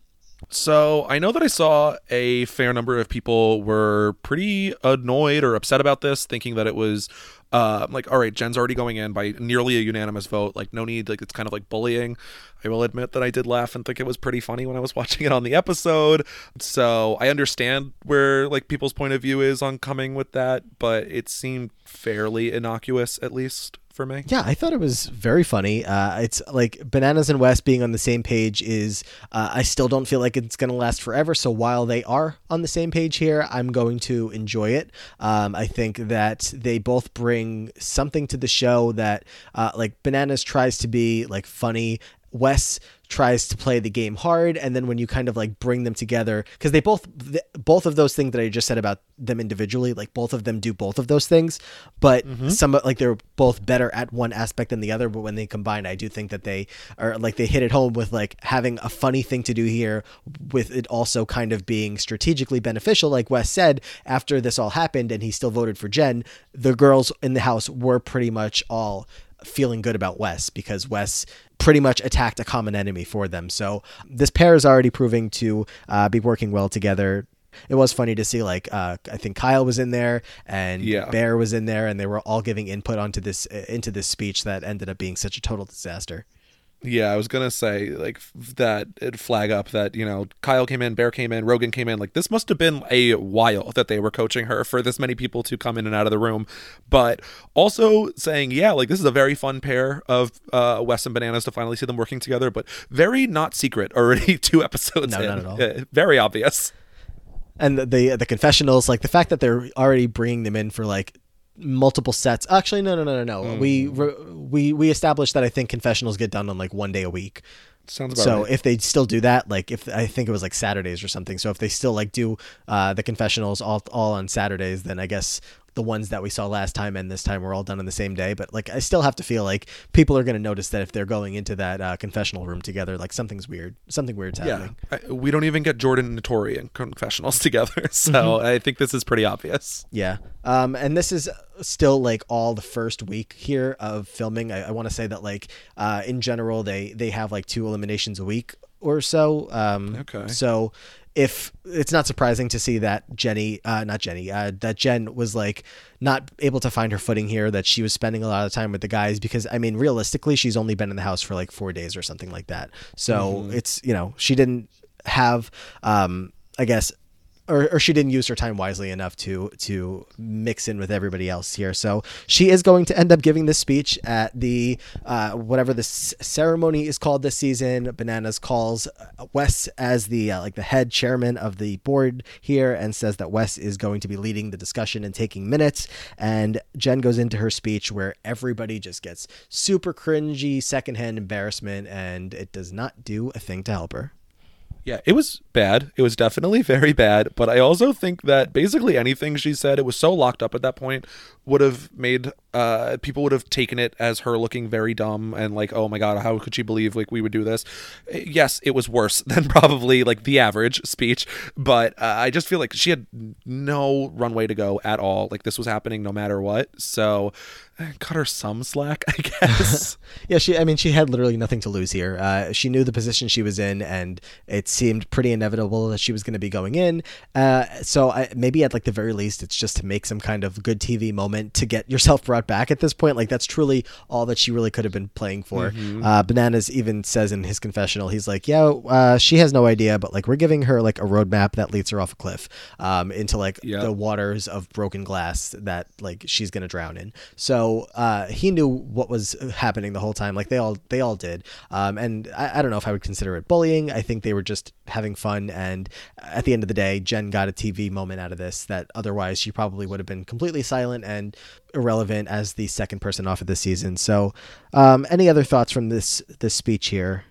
So I know that I saw a fair number of people were pretty annoyed or upset about this, thinking that it was uh, like, all right, Jen's already going in by nearly a unanimous vote. Like, no need. Like, it's kind of like bullying. I will admit that I did laugh and think it was pretty funny when I was [laughs] watching it on the episode. So I understand where like people's point of view is on coming with that, but it seemed fairly innocuous, at least for me. Yeah, I thought it was very funny. Uh, it's like Bananas and Wes being on the same page is, uh, I still don't feel like it's going to last forever. So while they are on the same page here, I'm going to enjoy it. Um, I think that they both bring something to the show that, uh, like, Bananas tries to be like funny. Wes tries to play the game hard and then when you kind of like bring them together because they both th- both of those things that i just said about them individually like both of them do both of those things but mm-hmm. some like they're both better at one aspect than the other but when they combine i do think that they are like they hit it home with like having a funny thing to do here with it also kind of being strategically beneficial like wes said after this all happened and he still voted for jen the girls in the house were pretty much all feeling good about Wes because Wes pretty much attacked a common enemy for them. So this pair is already proving to uh, be working well together. It was funny to see, like uh, I think Kyle was in there and Yeah. Bear was in there, and they were all giving input onto this into this speech that ended up being such a total disaster. Yeah, I was gonna say like that it flag up that you know Kyle came in, Bear came in, Rogan came in. Like this must have been a while that they were coaching her for this many people to come in and out of the room, but also saying yeah, like this is a very fun pair of uh, Wes and Bananas to finally see them working together, but very not secret already [laughs] two episodes No, in. not at all. Uh, very obvious. and the, the the confessionals like the fact that they're already bringing them in for like multiple sets. Actually no no no no no. We we we established that i think confessionals get done on like one day a week. Sounds about so right. if they still do that like if i think it was like saturdays or something. So if they still like do uh the confessionals all all on saturdays then i guess the ones that we saw last time and this time were all done on the same day but like i still have to feel like people are going to notice that if they're going into that uh, confessional room together like something's weird something weird's yeah, happening I, we don't even get Jordan and Tori in confessionals [laughs] together, so Mm-hmm. I think this is pretty obvious. Yeah. Um, and this is still like all the first week here of filming. I, I want to say that like uh, in general they they have like two eliminations a week or so. Um, Okay. So if it's not surprising to see that Jenny, uh, not Jenny, uh, that Jen was like not able to find her footing here, that she was spending a lot of time with the guys because I mean realistically she's only been in the house for like four days or something like that. So it's you know she didn't have um, I guess or, or she didn't use her time wisely enough to to mix in with everybody else here. So she is going to end up giving this speech at the uh, whatever this ceremony is called this season. Bananas calls uh, Wes as the uh, like the head chairman of the board here and says that Wes is going to be leading the discussion and taking minutes. And Jen goes into her speech where everybody just gets super cringy, secondhand embarrassment, and it does not do a thing to help her. Yeah, it was bad. It was definitely very bad. But I also think that basically anything she said, it was so locked up at that point, would have made uh, people would have taken it as her looking very dumb and like, oh my god, how could she believe like we would do this? Yes, it was worse [laughs] than probably like the average speech, but uh, I just feel like she had no runway to go at all. Like this was happening no matter what. So eh, cut her some slack, [laughs] I guess. [laughs] Yeah, she. I mean, she had literally nothing to lose here. Uh, she knew the position she was in, and it seemed pretty inevitable that she was going to be going in. Uh, so I, maybe at like the very least, it's just to make some kind of good TV moment to get yourself brought back at this point. Like that's truly all that she really could have been playing for. Uh, Bananas even says in his confessional, he's like, "Yeah, uh, she has no idea, but like we're giving her like a roadmap that leads her off a cliff um, into like Yeah. the waters of broken glass that like she's gonna drown in. So uh, he knew what was happening the whole time. Like they all they all did. Um, and I, I don't know if I would consider it bullying. I think they were just having fun. And at the end of the day, Jen got a TV moment out of this that otherwise she probably would have been completely silent and irrelevant as the second person off of this season. So um, any other thoughts from this this speech here?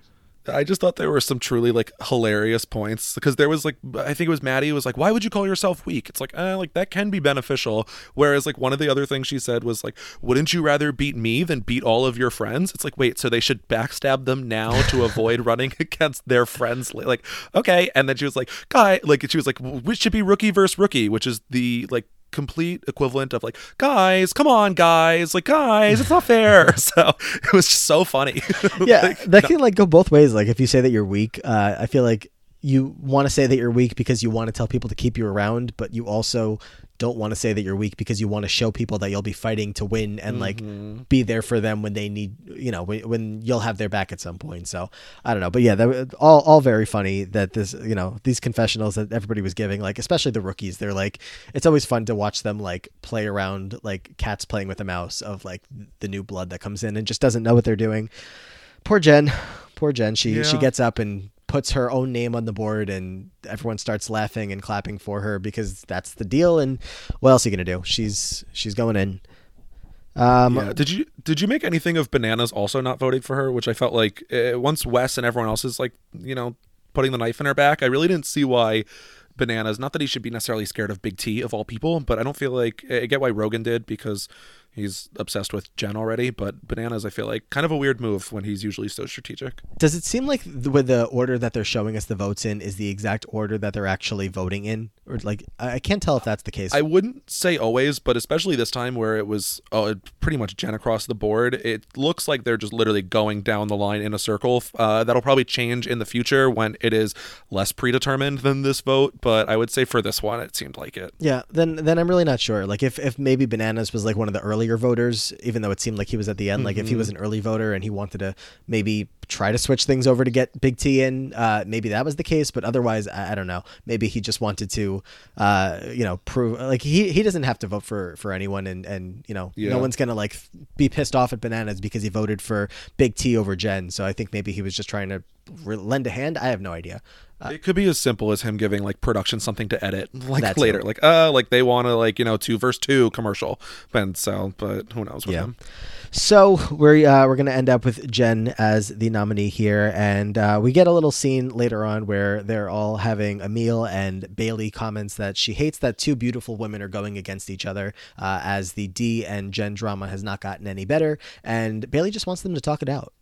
I just thought there were some truly like hilarious points because there was like I think it was Maddie was like, "Why would you call yourself weak?" It's like, uh, like that can be beneficial. Whereas like one of the other things she said was like, "Wouldn't you rather beat me than beat all of your friends?" It's like, wait, so they should backstab them now to [laughs] avoid running against their friends? Like, okay, and then she was like, "Guy," like she was like, "Which should be rookie versus rookie," which is the like complete equivalent of like guys come on guys like guys it's not fair. [laughs] So it was just so funny. [laughs] Yeah Like, that can like go both ways. Like if you say that you're weak uh, i feel like you want to say that you're weak because you want to tell people to keep you around but you also don't want to say that you're weak because you want to show people that you'll be fighting to win and like mm-hmm. be there for them when they need you know when, when you'll have their back at some point. So i don't know. But yeah that all all very funny that this you know these confessionals that everybody was giving like especially the rookies they're like it's always fun to watch them like play around like cats playing with a mouse of like the new blood that comes in and just doesn't know what they're doing. Poor jen. Poor jen. She she gets up and puts her own name on the board and everyone starts laughing and clapping for her because that's the deal and what else are you gonna do she's she's going in um yeah. Did you did you make anything of bananas also not voting for her? Which I felt like uh, once Wes and everyone else is like you know putting the knife in her back, I really didn't see why bananas. Not that he should be necessarily scared of Big T of all people, but I don't feel like I get why Rogan did because he's obsessed with Jen already. But bananas, I feel like kind of a weird move when he's usually so strategic. does it seem like the, with the order that they're showing us the votes in is the exact order that they're actually voting in or like i I can't tell if that's the case I wouldn't say always, but especially this time where it was oh, pretty much Jen across the board, it looks like they're just literally going down the line in a circle. Uh, that'll probably change in the future when it is less predetermined than this vote, but I would say for this one, it seemed like it. Yeah, then then I'm really not sure. Like if if maybe Bananas was like one of the earlier voters, even though it seemed like he was at the end. Like if he was an early voter and he wanted to maybe try to switch things over to get Big T in, uh, maybe that was the case. But otherwise, I, I don't know. Maybe he just wanted to, uh, you know, prove like he he doesn't have to vote for for anyone, and and you know, Yeah. no one's gonna like be pissed off at Bananas because he voted for Big T over Jen. So I think maybe he was just trying to lend a hand. I have no idea. It could be as simple as him giving like production something to edit [laughs] like later like uh like they want to like you know two verse two commercial and so but who knows with Yeah. him So we're uh, we're gonna end up with Jen as the nominee here, and uh, we get a little scene later on where they're all having a meal, and Bayleigh comments that she hates that two beautiful women are going against each other, uh, as the D and Jen drama has not gotten any better, and Bayleigh just wants them to talk it out.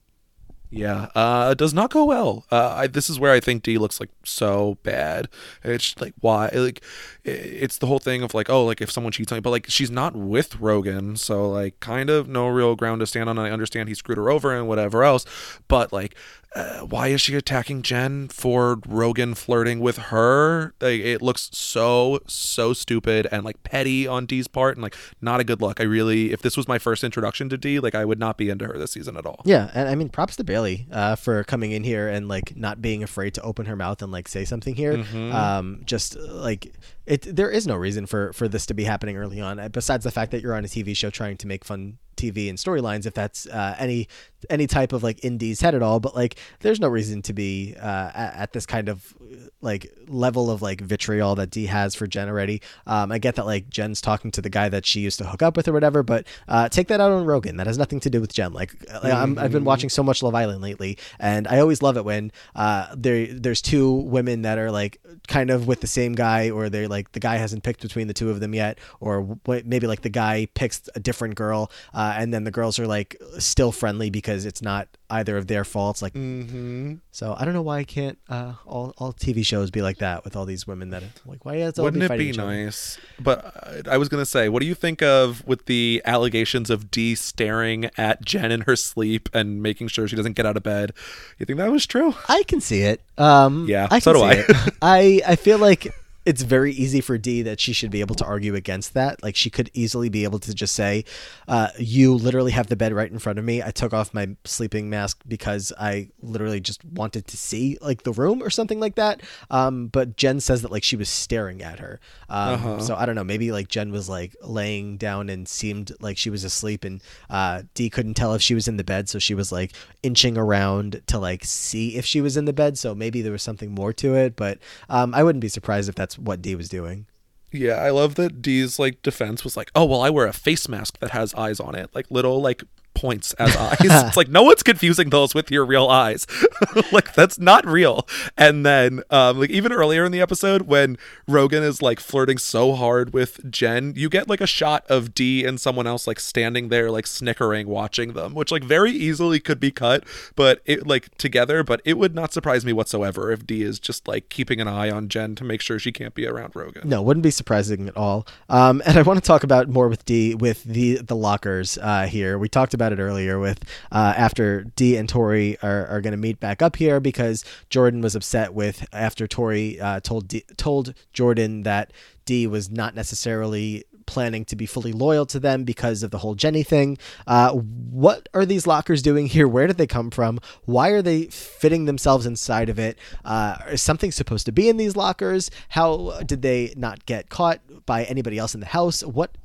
Yeah, uh, it does not go well. Uh, I, this is where I think D looks like so bad. It's just like why, like, it's the whole thing of like, oh, like if someone cheats on you, but like she's not with Rogan, so like kind of no real ground to stand on. I understand he screwed her over and whatever else, but like, uh, why is she attacking Jen for Rogan flirting with her? Like, it looks so so stupid and like petty on D's part, and like not a good look. I really, if this was my first introduction to D, like I would not be into her this season at all. Yeah, and I mean, props to Bayleigh uh, for coming in here and like not being afraid to open her mouth and like say something here. Um, just like it, there is no reason for for this to be happening early on, uh, besides the fact that you're on a TV show trying to make fun TV and storylines. If that's uh, any any type of like indies head at all, but like there's no reason to be uh, at, at this kind of like level of like vitriol that D has for Jen already. Um, I get that like Jen's talking to the guy that she used to hook up with or whatever, but uh, take that out on Rogan. That has nothing to do with Jen. Like I'm, I've been watching so much Love Island lately, and I always love it when uh, there there's two women that are like kind of with the same guy, or they're like the guy hasn't picked between the two of them yet, or maybe like the guy picks a different girl, uh, and then the girls are like still friendly because it's not either of their faults. Like Mm-hmm. so, I don't know why I can't uh, all all TV shows be like that with all these women that like why it's all Wouldn't be it be nice? But I was gonna say, what do you think of with the allegations of Dee staring at Jen in her sleep and making sure she doesn't get out of bed? You think that was true? I can see it. Um, Yeah, I so do see I. it. I I feel like it's very easy for D that she should be able to argue against that. Like she could easily be able to just say, uh, "You literally have the bed right in front of me. I took off my sleeping mask because I literally just wanted to see like the room or something like that." Um, but Jen says that like she was staring at her. Um, Uh-huh. So I don't know. Maybe like Jen was like laying down and seemed like she was asleep, and uh, D couldn't tell if she was in the bed, so she was like inching around to like see if she was in the bed. So maybe there was something more to it, but um, I wouldn't be surprised if that's what D was doing. Yeah, I love that Dee's like defense was like, "Oh well, I wear a face mask that has eyes on it, like little like points as eyes. it's like no one's confusing those with your real eyes. [laughs] like that's not real. And then um like even earlier in the episode when Rogan is like flirting so hard with Jen, you get like a shot of D and someone else like standing there like snickering watching them, which like very easily could be cut, but it like together, but it would not surprise me whatsoever if D is just like keeping an eye on Jen to make sure she can't be around Rogan. No, wouldn't be surprising at all. Um, and I want to talk about more with D with the the lockers uh, here. We talked about it earlier with uh, after Dee and Tori are, are going to meet back up here because Jordan was upset with after Tori uh, told Dee, told Jordan that Dee was not necessarily planning to be fully loyal to them because of the whole Jenny thing. Uh, what are these lockers doing here? Where did they come from? Why are they fitting themselves inside of it? Uh, is something supposed to be in these lockers? How did they not get caught by anybody else in the house? What?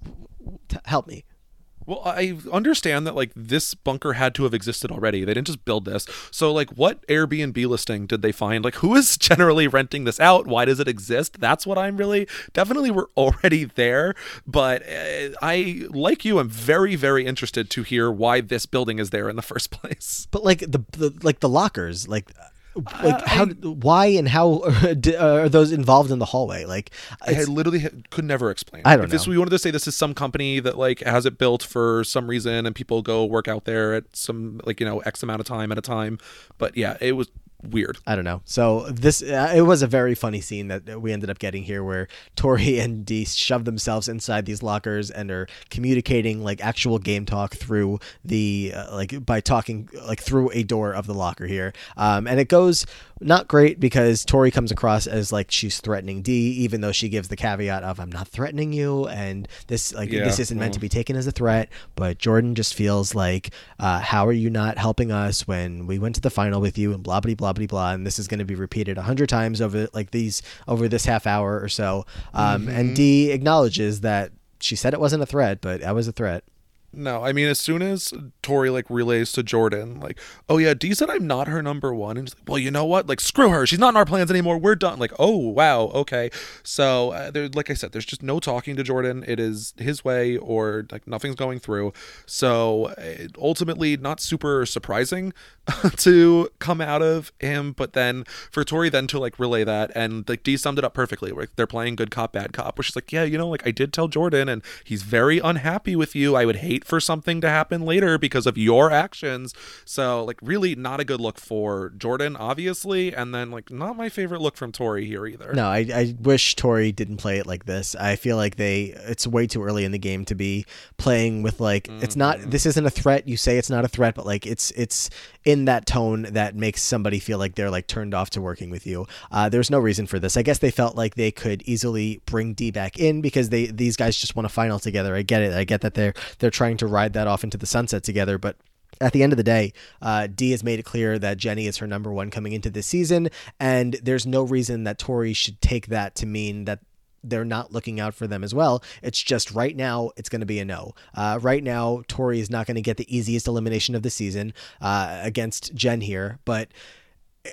T- help me. Well, I understand that like this bunker had to have existed already. They didn't just build this. So like what Airbnb listing did they find? Like who is [laughs] generally renting this out? Why does it exist? That's what I'm really definitely we're [laughs] already there, but uh, I like you I'm very very interested to hear why this building is there in the [laughs] first place. But like the, the like the lockers, like like uh, how I, why and how [laughs] are those involved in the hallway? Like i literally could never explain. I don't if know. this we wanted to say this is some company that like has it built for some reason and people go work out there at some like you know x amount of time at a time but yeah it was weird. I don't know. So this uh, it was a very funny scene that we ended up getting here, where Tori [laughs] and Dee shove themselves inside these lockers and are communicating like actual game talk through the uh, like by talking like through a door of the locker here, um, and it goes not great because Tori comes across as like she's threatening D, even though she gives the caveat of "I'm not threatening you," and this like yeah, this isn't well. meant to be taken as a threat. But Jordan just feels like, uh, "How are you not helping us when we went to the final with you?" and blah blah blah blah blah. And this is going to be repeated a hundred times over like these over this half hour or so. Um, mm-hmm. And D acknowledges that she said it wasn't a threat, but that was a threat. No, I mean, as soon as Tori like relays to Jordan, like, oh yeah, Dee said I'm not her number one, and she's like, well, you know what? Like, screw her. She's not in our plans anymore. We're done. Like, oh wow, okay. So uh, there, like I said, there's just no talking to Jordan. It is his way, or like nothing's going through. So uh, ultimately, not super surprising [laughs] to come out of him, but then for Tori then to like relay that, and like Dee summed it up perfectly. Where they're playing good cop, bad cop, which is like, yeah, you know, like I did tell Jordan, and he's very unhappy with you. I would hate for something to happen later because of your actions. So, like, really not a good look for Jordan, obviously, and then like not my favorite look from Tori here either. No, I, I wish Tori didn't play it like this. I feel like they it's way too early in the game to be playing with like mm-hmm. it's not mm-hmm. this isn't a threat. You say it's not a threat, but like it's it's in that tone that makes somebody feel like they're like turned off to working with you. Uh, there's no reason for this. I guess they felt like they could easily bring D back in because they these guys just want to final together. I get it. I get that they're they're trying to ride that off into the sunset together, but at the end of the day, uh, has made it clear that Jenny is her number one coming into this season, and there's no reason that Tori should take that to mean that they're not looking out for them as well. It's just right now, it's going to be a no. Uh, right now, Tori is not going to get the easiest elimination of the season uh, against Jen here, but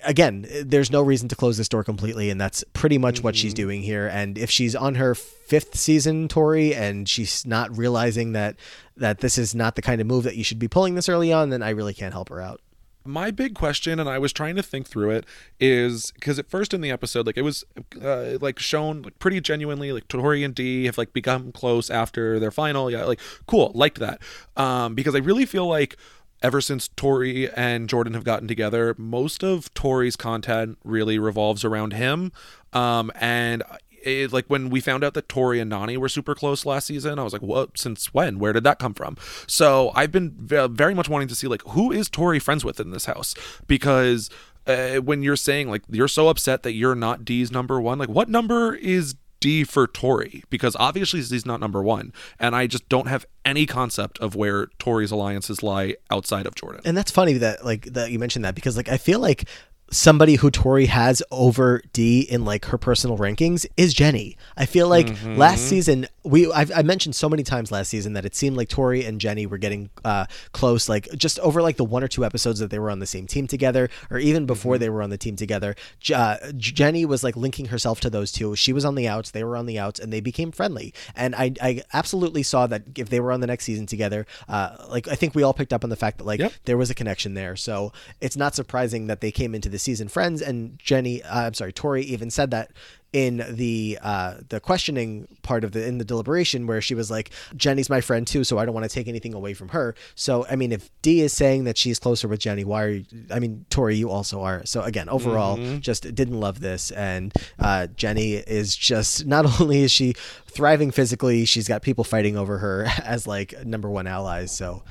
again, there's no reason to close this door completely, and that's pretty much mm-hmm. what she's mm-hmm. doing here. And if she's on her fifth season, Tori, and she's not realizing that that this is not the kind of move that you should be pulling this early on, then I really can't help her out my big question and i was trying to think through it is because at first in the episode like it was uh, like shown like pretty genuinely like tori and dee have like become close after their final yeah like cool liked that um because i really feel like ever since Tori and Jordan have gotten together, most of Tori's content really revolves around him. Um, and it, like when we found out that Tori and Nany were super close last season, I was like, "What? Since when? Where did that come from?" So I've been very much wanting to see like who is Tori friends with in this house because uh, when you're saying like you're so upset that you're not D's number one, like what number is D for Tori? Because obviously he's not number one, and I just don't have any concept of where Tori's alliances lie outside of Jordan. And that's funny that like that you mentioned that because like I feel like somebody who Tori has over D in like her personal rankings is Jenny. I feel like Mm-hmm. last season we I've, I mentioned so many times last season that it seemed like Tori and Jenny were getting uh, close, like just over like the one or two episodes that they were on the same team together, or even before Mm-hmm. they were on the team together. Uh, Jenny was like linking herself to those two. She was on the outs, they were on the outs, and they became friendly. And I I absolutely saw that if they were on the next season together, uh, like I think we all picked up on the fact that like Yep. there was a connection there. So it's not surprising that they came into the season friends. And Jenny, uh, I'm sorry, Tori even said that in the uh, the questioning part of the in the deliberation where she was like, Jenny's my friend too, so I don't want to take anything away from her. So I mean, if D is saying that she's closer with Jenny, why are you? I mean, Tori, you also are. So again, overall, just didn't love this. And uh, Jenny is just [laughs] not only is she thriving physically, she's got people fighting over her [laughs] as like number one allies. So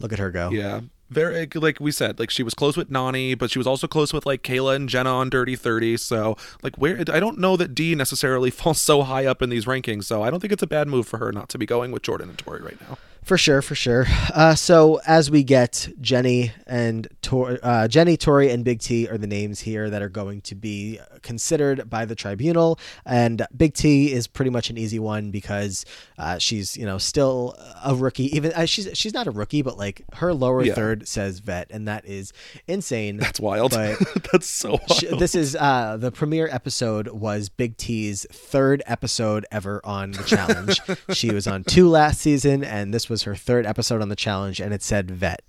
look at her go. Yeah. Very like we said, like she was close with Nany, but she was also close with like Kailah and Jenna on Dirty Thirty. So like where I don't know that D necessarily [laughs] falls so high up in these rankings. So I don't think it's a bad move for her not to be going with Jordan and Tori right now. For sure, for sure. Uh, so as we get Jenny and Tor- uh, Jenny, Tori, and Big T are the names here that are going to be considered by the tribunal, and Big T is pretty much an easy one because uh, she's you know still a rookie. Even uh, she's she's not a rookie, but like her lower Yeah. third says vet, and that is insane. That's wild. But [laughs] That's so wild. Sh- this is uh, the premiere episode was Big T's third episode ever on the challenge. [laughs] she was on two last season, and this was her third episode on the challenge, and it said vet.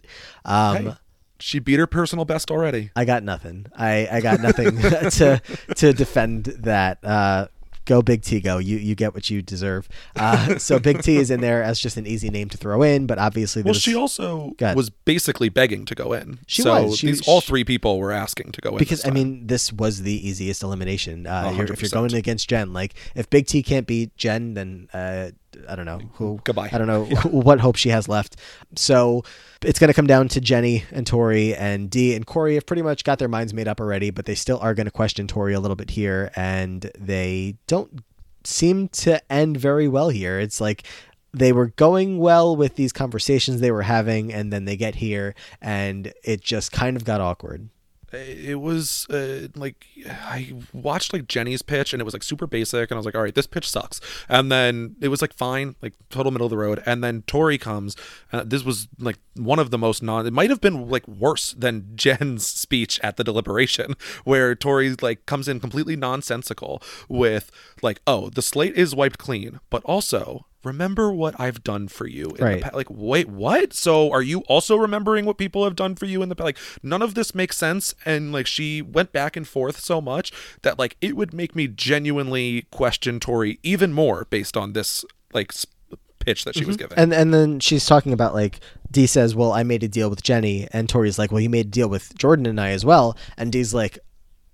Um, Hey, she beat her personal best already. I got nothing. I, I got nothing [laughs] to to defend that. Uh, go Big T, go. You you get what you deserve. Uh, [laughs] so Big T is in there as just an easy name to throw in, but obviously Well, she also was basically begging to go in. She so was. She- these all three people were asking to go in because I mean this was the easiest elimination. Uh, you're, if you're going against Jen, like if Big T can't beat Jen, then uh, I don't know who. Goodbye. I don't know [laughs] what hope she has left. So it's going to come down to Jenny and Tori and D and Corey have pretty much got their minds made up already, but they still are going to question Tori a little bit here, and they don't seem to end very well here. It's like they were going well with these conversations they were having, and then they get here, and it just kind of got awkward. It was uh, like I watched like Jenny's pitch and it was like super basic and I was like, all right, this pitch sucks. And then it was like fine, like total middle of the road. And then Tori comes. Uh, this was like one of the most non. It might have been like worse than [laughs] Jen's speech at the deliberation, [laughs] where Tori like comes in completely nonsensical with like, oh, the slate is wiped clean, but also. Remember what I've done for you in Right. the past. Like, wait, what? So are you also remembering what people have done for you in the past? Like, none of this makes sense. And like, she went back and forth so much that like it would make me genuinely question Tori even more based on this like pitch that she was mm-hmm. giving. And and then she's talking about like D says, "Well, I made a deal with Jenny," and Tori's like, "Well, you made a deal with Jordan and I as well." And D's like,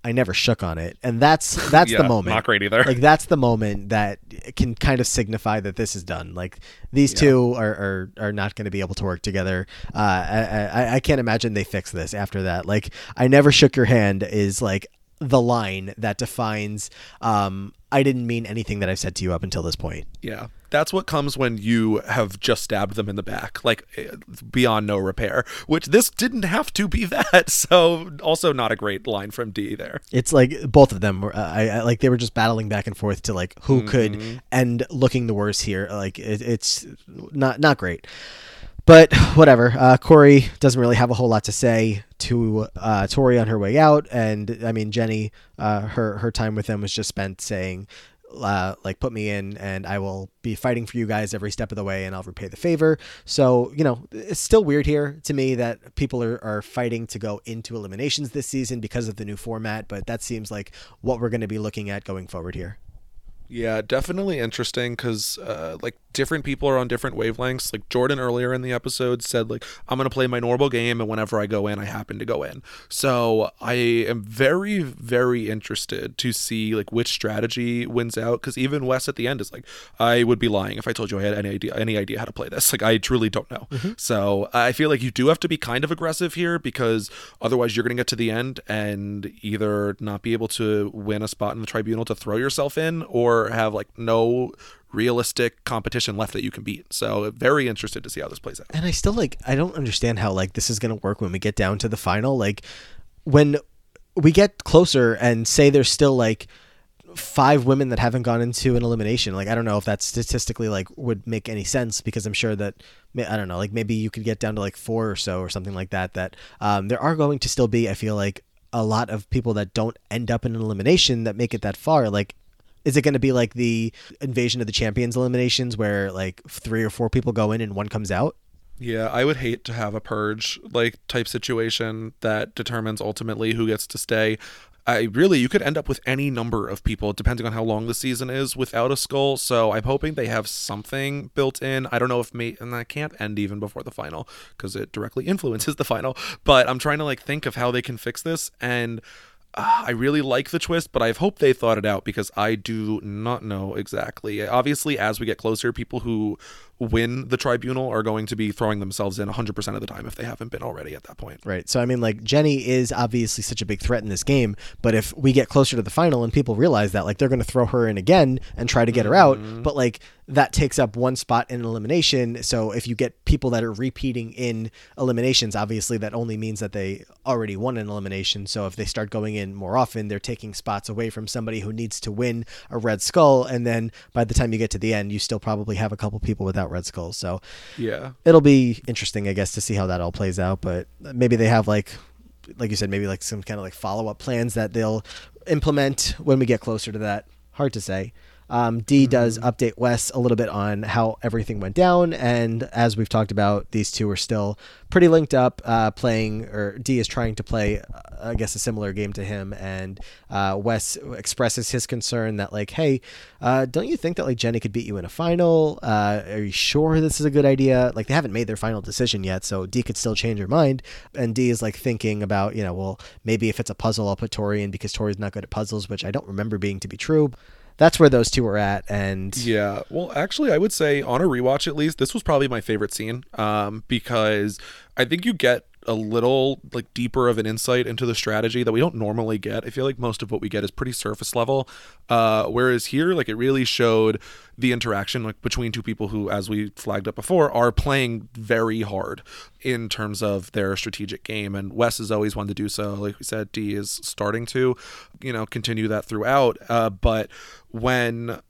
"I never shook on it," and that's [laughs] that's Yeah, the moment. not great either. Like that's the moment that can kind of signify that this is done. Like these two are are, are not going to be able to work together. Uh, I, I I can't imagine they fix this after that. Like I never shook your hand is like the line that defines. Um, I didn't mean anything that I've said to you up until this point. yeah. That's what comes when you have just stabbed them in the back, like eh, beyond no repair, which this didn't have to be [laughs] that. So, also not a great line from D there. It's like both of them were. Uh, I, I like they were just battling back and forth to like who could end looking the worst here. Like it, it's not not great, but whatever. Uh, Corey doesn't really have a whole lot to say to uh, Tori on her way out, and I mean Jenny, uh, her her time with them was just spent saying. Uh, like put me in and I will be fighting for you guys every step of the way and I'll repay the favor. So, you know, it's still weird here to me that people are, are fighting to go into eliminations this season because of the new format, but that seems like what we're going to be looking at going forward here. Yeah, definitely interesting because uh, like different people are on different wavelengths. Like Jordan earlier in the episode said, like I'm gonna play my normal game, and whenever I go in, I happen to go in. So I am very, very interested to see like which strategy wins out. Because even Wes at the end is like, I would be lying if I told you I had any idea any idea how to play this. Like I truly don't know. So I feel like you do have to be kind of aggressive here because otherwise you're gonna get to the end and either not be able to win a spot in the tribunal to throw yourself in or have like no realistic competition left that you can beat. So very interested to see how this plays out. And I still like I don't understand how like this is going to work when we get down to the final like when we get closer and say there's still like five women that haven't gone into an elimination. Like I don't know if that statistically like would make any sense because I'm sure that I don't know like maybe you could get down to like four or so or something like that. That um, there are going to still be I feel like a lot of people that don't end up in an elimination that make it that far. Like is it going to be like the invasion of the champions eliminations where like three or four people go in and one comes out? Yeah, I would hate to have a purge like type situation that determines ultimately who gets to stay. I really you could end up with any number of people depending on how long the season is without a skull. So I'm hoping they have something built in. I don't know if mate and that can't end even before the final because it directly [laughs] influences the final. But I'm trying to like think of how they can fix this and uh, I really like the twist, but I hope they thought it out because I do not know exactly. Obviously, as we get closer, people who win the tribunal are going to be throwing themselves in 100% of the time if they haven't been already at that point. Right. So, I mean, like, Jenny is obviously such a big threat in this game, but if we get closer to the final and people realize that, like, they're going to throw her in again and try to get her out, mm-hmm. but, like, that takes up one spot in elimination. So if you get people that are repeating in eliminations, obviously that only means that they already won an elimination. So if they start going in more often, they're taking spots away from somebody who needs to win a red skull. And then by the time you get to the end, you still probably have a couple people without red skulls. So yeah, it'll be interesting, I guess, to see how that all plays out. But maybe they have like, like you said, maybe like some kind of like follow up plans that they'll implement when we get closer to that. Hard to say. Um, D mm-hmm. does update Wes a little bit on how everything went down, and as we've talked about, these two are still pretty linked up. Uh, playing, or D is trying to play, uh, I guess, a similar game to him, and uh, Wes expresses his concern that, like, hey, uh, don't you think that like Jenny could beat you in a final? Uh, are you sure this is a good idea? Like, they haven't made their final decision yet, so D could still change her mind. And D is like thinking about, you know, well, maybe if it's a puzzle, I'll put Tori in because Tori's not good at puzzles, which I don't remember being to be true that's where those two were at. And yeah, well, actually, I would say on a rewatch at least, this was probably my favorite scene um, because I think you get a little like deeper of an insight into the strategy that we don't normally get. I feel like most of what we get is pretty surface level. Uh, whereas here, like it really showed the interaction like between two people who, as we flagged up before, are playing very hard in terms of their strategic game. And Wes has always wanted to do so. Like we said, D is starting to, you know, continue that throughout. Uh, but when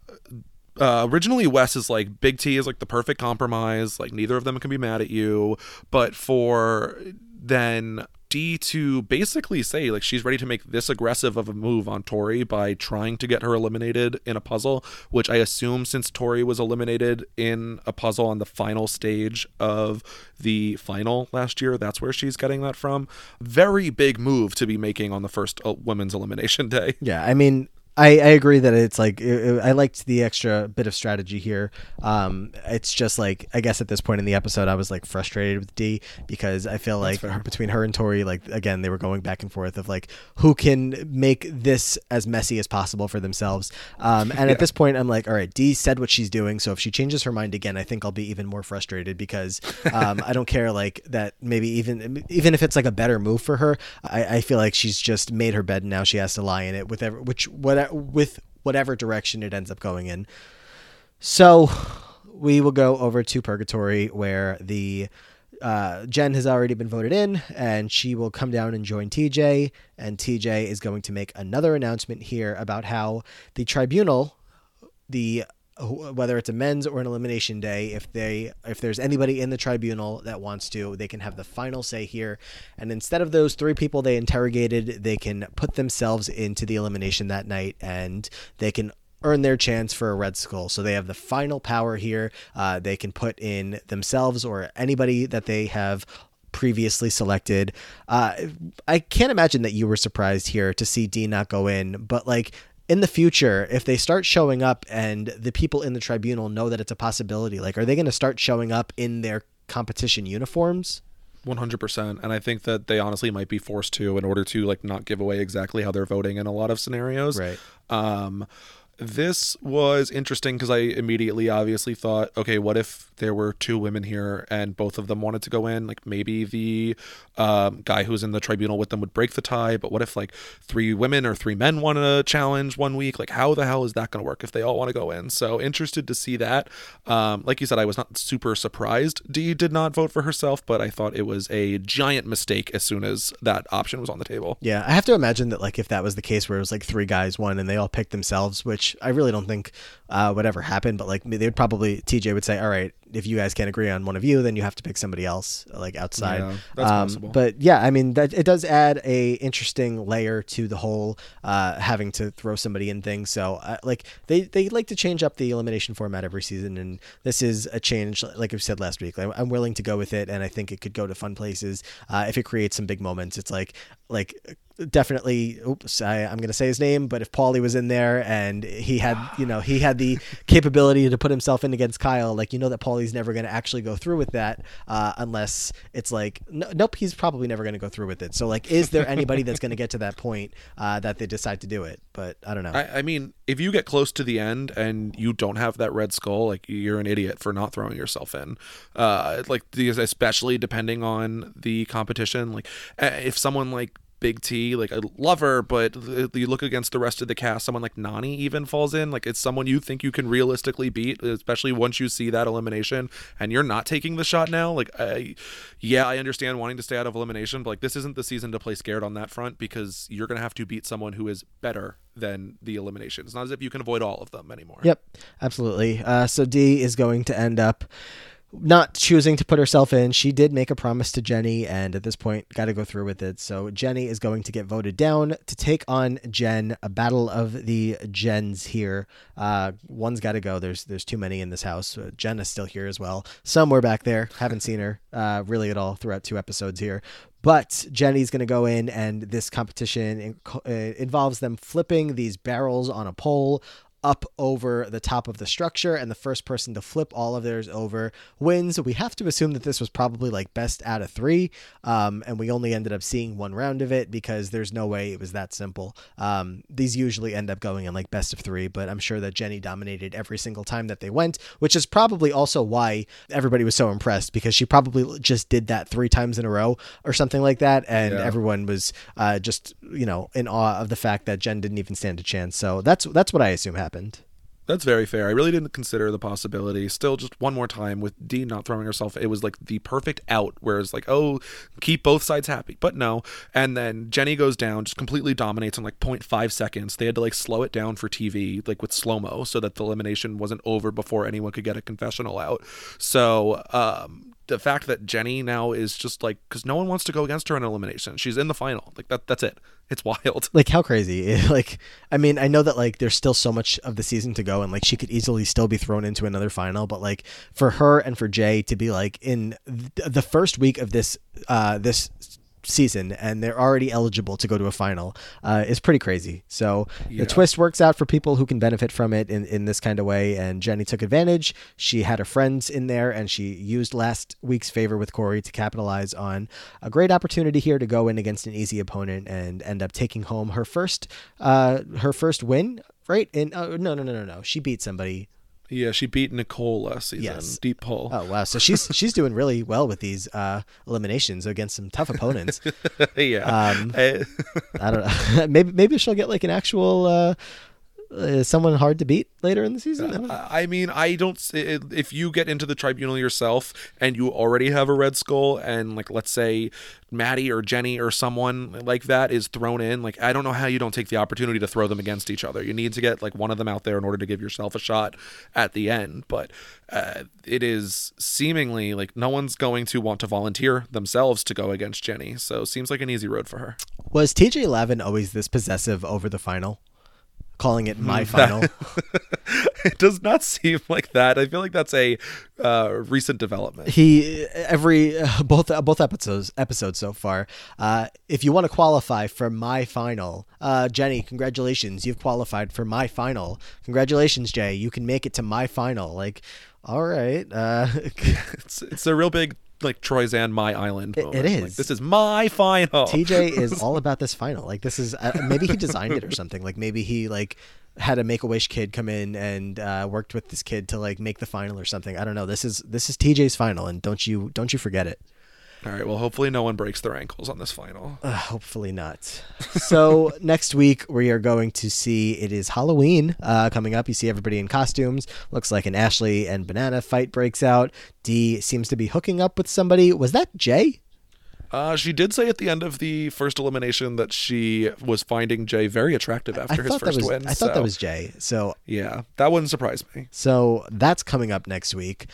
uh, originally Wes is like Big T is like the perfect compromise. Like neither of them can be mad at you. But for then D to basically say like she's ready to make this aggressive of a move on Tori by trying to get her eliminated in a puzzle, which I assume since Tori was eliminated in a puzzle on the final stage of the final last year, that's where she's getting that from. Very big move to be making on the first uh, women's elimination [laughs] day. Yeah, I mean, I, I agree that it's like it, I liked the extra bit of strategy here. Um, it's just like I guess at this point in the episode, I was like frustrated with D because I feel like between her and Tori, like again, they were going back and forth of like who can make this as messy as possible for themselves. Um, and [laughs] yeah. at this point, I'm like, all right, D said what she's doing, so if she changes her mind again, I think I'll be even more frustrated because um, I don't care like that. Maybe even even if it's like a better move for her, I, I feel like she's just made her bed and now she has to lie in it with every, which whatever with whatever direction it ends up going in. So we will go over to Purgatory where the uh, Jen has already been voted in, and she will come down and join TJ. And TJ is going to make another announcement here about how the tribunal, the whether it's a men's or an elimination day if they if there's anybody in the tribunal that wants to they can have the final say here. And instead of those three people they interrogated they can put themselves into the elimination that night and they can earn their chance for a red skull. So they have the final power here. Uh, they can put in themselves or anybody that they have previously selected. Uh, I can't imagine that you were surprised here to see D not go in, but like in the future, if they start showing up and the people in the tribunal know that it's a possibility, like, are they going to start showing up in their competition uniforms? 100% and i think that they honestly might be forced to in order to like not give away exactly how they're voting in a lot of scenarios. Right. Um This was interesting because I immediately obviously thought, okay, what if there were two women here and both of them wanted to go in? Like maybe the um, guy who's in the tribunal with them would break the tie, but what if like three women or three men want to challenge one week? Like how the hell is that going to work if they all want to go in? So interested to see that. Um, like you said, I was not super surprised Dee did not vote for herself, but I thought it was a giant mistake as soon as that option was on the table. Yeah, I have to imagine that like if that was the case where it was like three guys won and they all picked themselves, which I really don't think uh, would ever happen, but like they would probably TJ would say, all right, if you guys can't agree on one of you, then you have to pick somebody else like outside. Yeah, that's um, possible. But yeah, I mean that it does add a interesting layer to the whole uh, having to throw somebody in thing. So uh, like they they like to change up the elimination format every season, and this is a change. Like I said last week, I'm, I'm willing to go with it, and I think it could go to fun places uh, if it creates some big moments. It's like like definitely oops I, i'm going to say his name but if paulie was in there and he had you know he had the [sighs] capability to put himself in against kyle like you know that paulie's never going to actually go through with that uh, unless it's like no, nope he's probably never going to go through with it so like is there anybody that's going to get to that point uh, that they decide to do it but i don't know I, I mean, if you get close to the end and you don't have that red skull, like you're an idiot for not throwing yourself in. Uh, like these, especially depending on the competition. Like if someone like Big T, like I love her, but you look against the rest of the cast, someone like Nany even falls in. Like it's someone you think you can realistically beat, especially once you see that elimination, and you're not taking the shot now. Like, I, yeah, I understand wanting to stay out of elimination, but like this isn't the season to play scared on that front because you're gonna have to beat someone who is better than the elimination. It's not as if you can avoid all of them anymore. Yep, absolutely. Uh, so D is going to end up not choosing to put herself in. She did make a promise to Jenny, and at this point, got to go through with it. So Jenny is going to get voted down to take on Jen. A battle of the Jens here. Uh, one's got to go. There's there's too many in this house. Uh, Jen is still here as well. Somewhere back there. Haven't seen her uh, really at all throughout two episodes here. But Jenny's going to go in, and this competition uh, involves them flipping these barrels on a pole up over the top of the structure, and the first person to flip all of theirs over wins. We have to assume that this was probably like best out of three, um, and we only ended up seeing one round of it because there's no way it was that simple. Um, these usually end up going in like best of three, but I'm sure that Jenny dominated every single time that they went, which is probably also why everybody was so impressed because she probably just did that three times in a row or something like that, and Yeah. everyone was uh, just you know in awe of the fact that Jen didn't even stand a chance. So that's that's what I assume happened. That's very fair. I really didn't consider the possibility. Still, just one more time with Dee not throwing herself, it was like the perfect out, where it's like, oh, keep both sides happy. But no. And then Jenny goes down, just completely dominates in like 0.5 seconds. They had to like slow it down for TV, like with slow mo, so that the elimination wasn't over before anyone could get a confessional out. So, um, the fact that Jenny now is just like, because no one wants to go against her in elimination. She's in the final. Like, that. that's it. It's wild. [laughs] like how crazy [laughs] like i mean i know that like there's still so much of the season to go and like she could easily still be thrown into another final but like for her and for jay to be like in th- the first week of this uh this season and they're already eligible to go to a final uh, is pretty crazy. So Yeah. the twist works out for people who can benefit from it in, in this kind of way and jenny took advantage. She had her friends in there and she used last week's favor with corey to capitalize on a great opportunity here to go in against an easy opponent and end up taking home her first uh her first win right? And uh, no no no no no. She beat somebody Yeah, she beat Nicole last season. Yes. Deep pull. oh wow so she's she's doing really well with these uh eliminations against some tough opponents [laughs] yeah. um, Eh, I don't know. [laughs] maybe maybe she'll get like an actual uh, uh, someone hard to beat later in the season. I. I mean, I don't. If you get into the tribunal yourself and you already have a red skull, and like let's say Maddie or Jenny or someone like that is thrown in, like I don't know how you don't take the opportunity to throw them against each other. You need to get like one of them out there in order to give yourself a shot at the end. But uh, it is seemingly like no one's going to want to volunteer themselves to go against Jenny. So it seems like an easy road for her. Was TJ Lavin always this possessive over the final, calling it my [laughs] final? it does not seem like that. I feel like that's a uh, recent development. he every uh, [laughs] both uh, both episodes episodes so far. Uh, if you want to qualify for my final, uh, Jenny, congratulations, you've qualified for my final. Congratulations, Jay, you can make it to my final. Like, all right, uh, [laughs] It's it's a real big like Troy's and My Island. It- it moment. Like, this is my final. TJ [laughs] is all about this final. Like this is uh, maybe he designed it or something. Like maybe he like had a Make a Wish kid come in and uh, worked with this kid to like make the final or something. I don't know. This is this is TJ's final, and don't you don't you forget it. All right. Well, hopefully no one breaks their ankles on this final. Uh, hopefully not. so [laughs] next week we are going to see it is Halloween uh, coming up. You see everybody in costumes. Looks like an Ashley and Banana fight breaks out. D seems to be hooking up with somebody. Was that Jay? Uh, she did say at the end of the first elimination that she was finding Jay very attractive after I his first was win. I thought that was Jay. So yeah, that wouldn't surprise me. so that's coming up next week.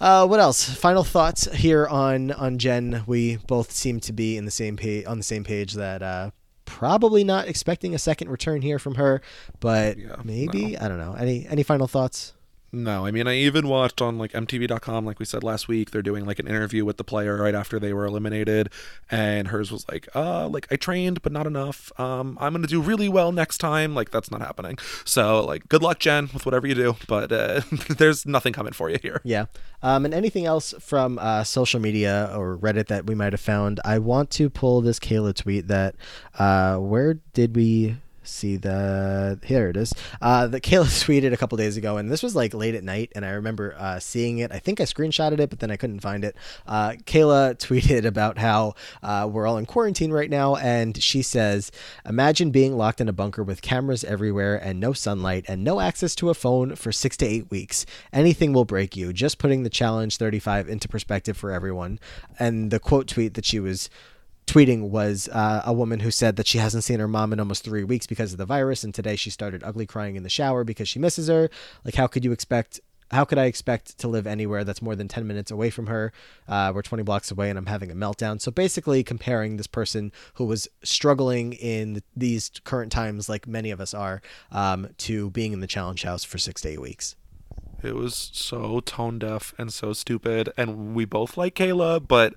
Uh, what else? Final thoughts here on on Jen. We both seem to be in the same page on the same page that uh, probably not expecting a second return here from her, but Yeah, maybe I don't know. Any any final thoughts? No, I mean I even watched on like MTV.com, like we said last week, they're doing like an interview with the player right after they were eliminated, and hers was like, "Uh, like I trained, but not enough. Um, I'm gonna do really well next time. Like that's not happening. So like, good luck, Jen, with whatever you do, but uh, [laughs] there's nothing coming for you here. Yeah. Um, and anything else from uh, social media or Reddit that we might have found? I want to pull this Kailah tweet that. Uh, where did we see the? Here it is. Uh, that Kailah [laughs] tweeted a couple days ago, and this was like late at night, and I remember uh, seeing it. I think I screenshotted it, but then I couldn't find it. Uh, Kailah [laughs] tweeted about how uh, we're all in quarantine right now, and she says, "Imagine being locked in a bunker with cameras everywhere and no sunlight and no access to a phone for six to eight weeks. Anything will break you. Just putting the challenge 35 into perspective for everyone." And the quote tweet that she was tweeting was uh, a woman who said that she hasn't seen her mom in almost three weeks because of the virus, and today she started ugly crying in the shower because she misses her. Like, how could you expect? How could I expect to live anywhere that's more than 10 minutes away from her? Uh, we're 20 blocks away and I'm having a meltdown. So basically, comparing this person who was struggling in these current times, like many of us are, um, to being in the challenge house for six to eight weeks. It was so tone deaf and so stupid, and we both like Kailah, but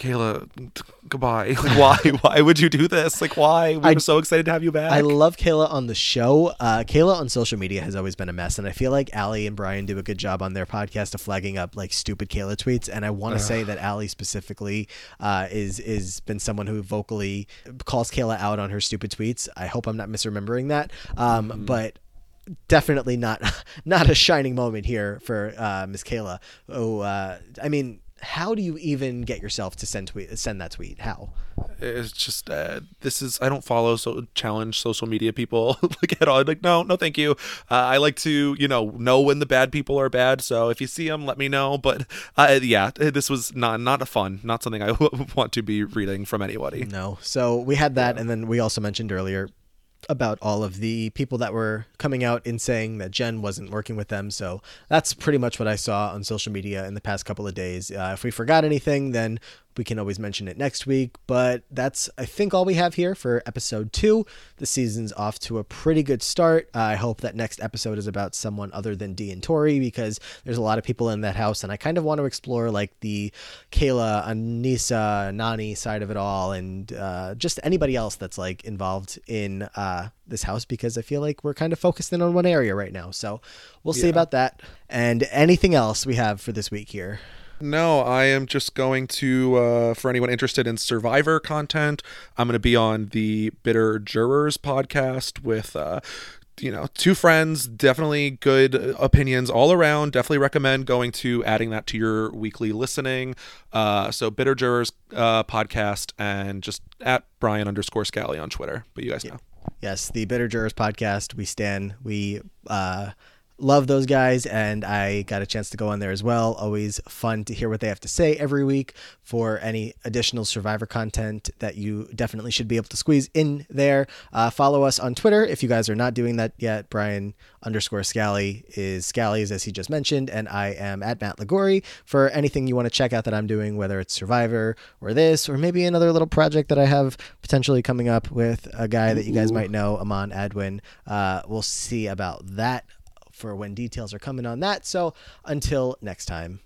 Kailah, t- goodbye. [laughs] Like, why? why would you do this? Like, why? We I- were so excited to have you back. I love Kailah on the show. Uh, Kailah on social media has always been a mess, and I feel like Allie and Brian do a good job on their podcast of flagging up like stupid Kailah tweets. And I want to say that Allie specifically uh, is is been someone who vocally calls Kailah out on her stupid tweets. I hope I'm not misremembering that, um, but definitely not [laughs] not a shining moment here for uh, Miss Kailah. Oh, uh, I mean. How do you even get yourself to send tweet send that tweet? How? it's just uh, this is I don't follow so challenge social media people [laughs] like at all. Like no, no, thank you. Uh, I like to you know know when the bad people are bad. So if you see them, let me know. But uh, yeah, this was not not a fun, not something I [laughs] want to be reading from anybody. No. So we had that, and then we also mentioned earlier about all of the people that were coming out and saying that Jen wasn't working with them. So that's pretty much what I saw on social media in the past couple of days. Uh, if we forgot anything, then we can always mention it next week. But that's, I think, all we have here for episode two. The season's off to a pretty good start. I hope that next episode is about someone other than Dee and Tori because there's a lot of people in that house, and I kind of want to explore like the Kailah, Anissa, Nany side of it all, and uh, just anybody else that's like involved in uh, this house because I feel like we're kind of focused in on one area right now. So we'll see about that and anything else we have for this week here. No, I am just going to, uh, for anyone interested in Survivor content, I'm going to be on the Bitter Jurors podcast with, uh, you know, two friends, definitely good opinions all around. Definitely recommend going to adding that to your weekly listening. Uh, so Bitter Jurors uh, podcast and just at Brian underscore Scally on Twitter. But you guys know. Yes, the Bitter Jurors podcast. We stand. We uh, love those guys, and I got a chance to go on there as well. Always fun to hear what they have to say every week for any additional Survivor content that you definitely should be able to squeeze in there. Uh, follow us on Twitter if you guys are not doing that yet. Brian underscore Scally is Scally's as he just mentioned, and I am at Matt Ligori for anything you want to check out that I'm doing, whether it's Survivor or this, or maybe another little project that I have potentially coming up with a guy that you guys might know, Amon Adwin. Uh, we'll see about that for when details are coming on that. So until next time.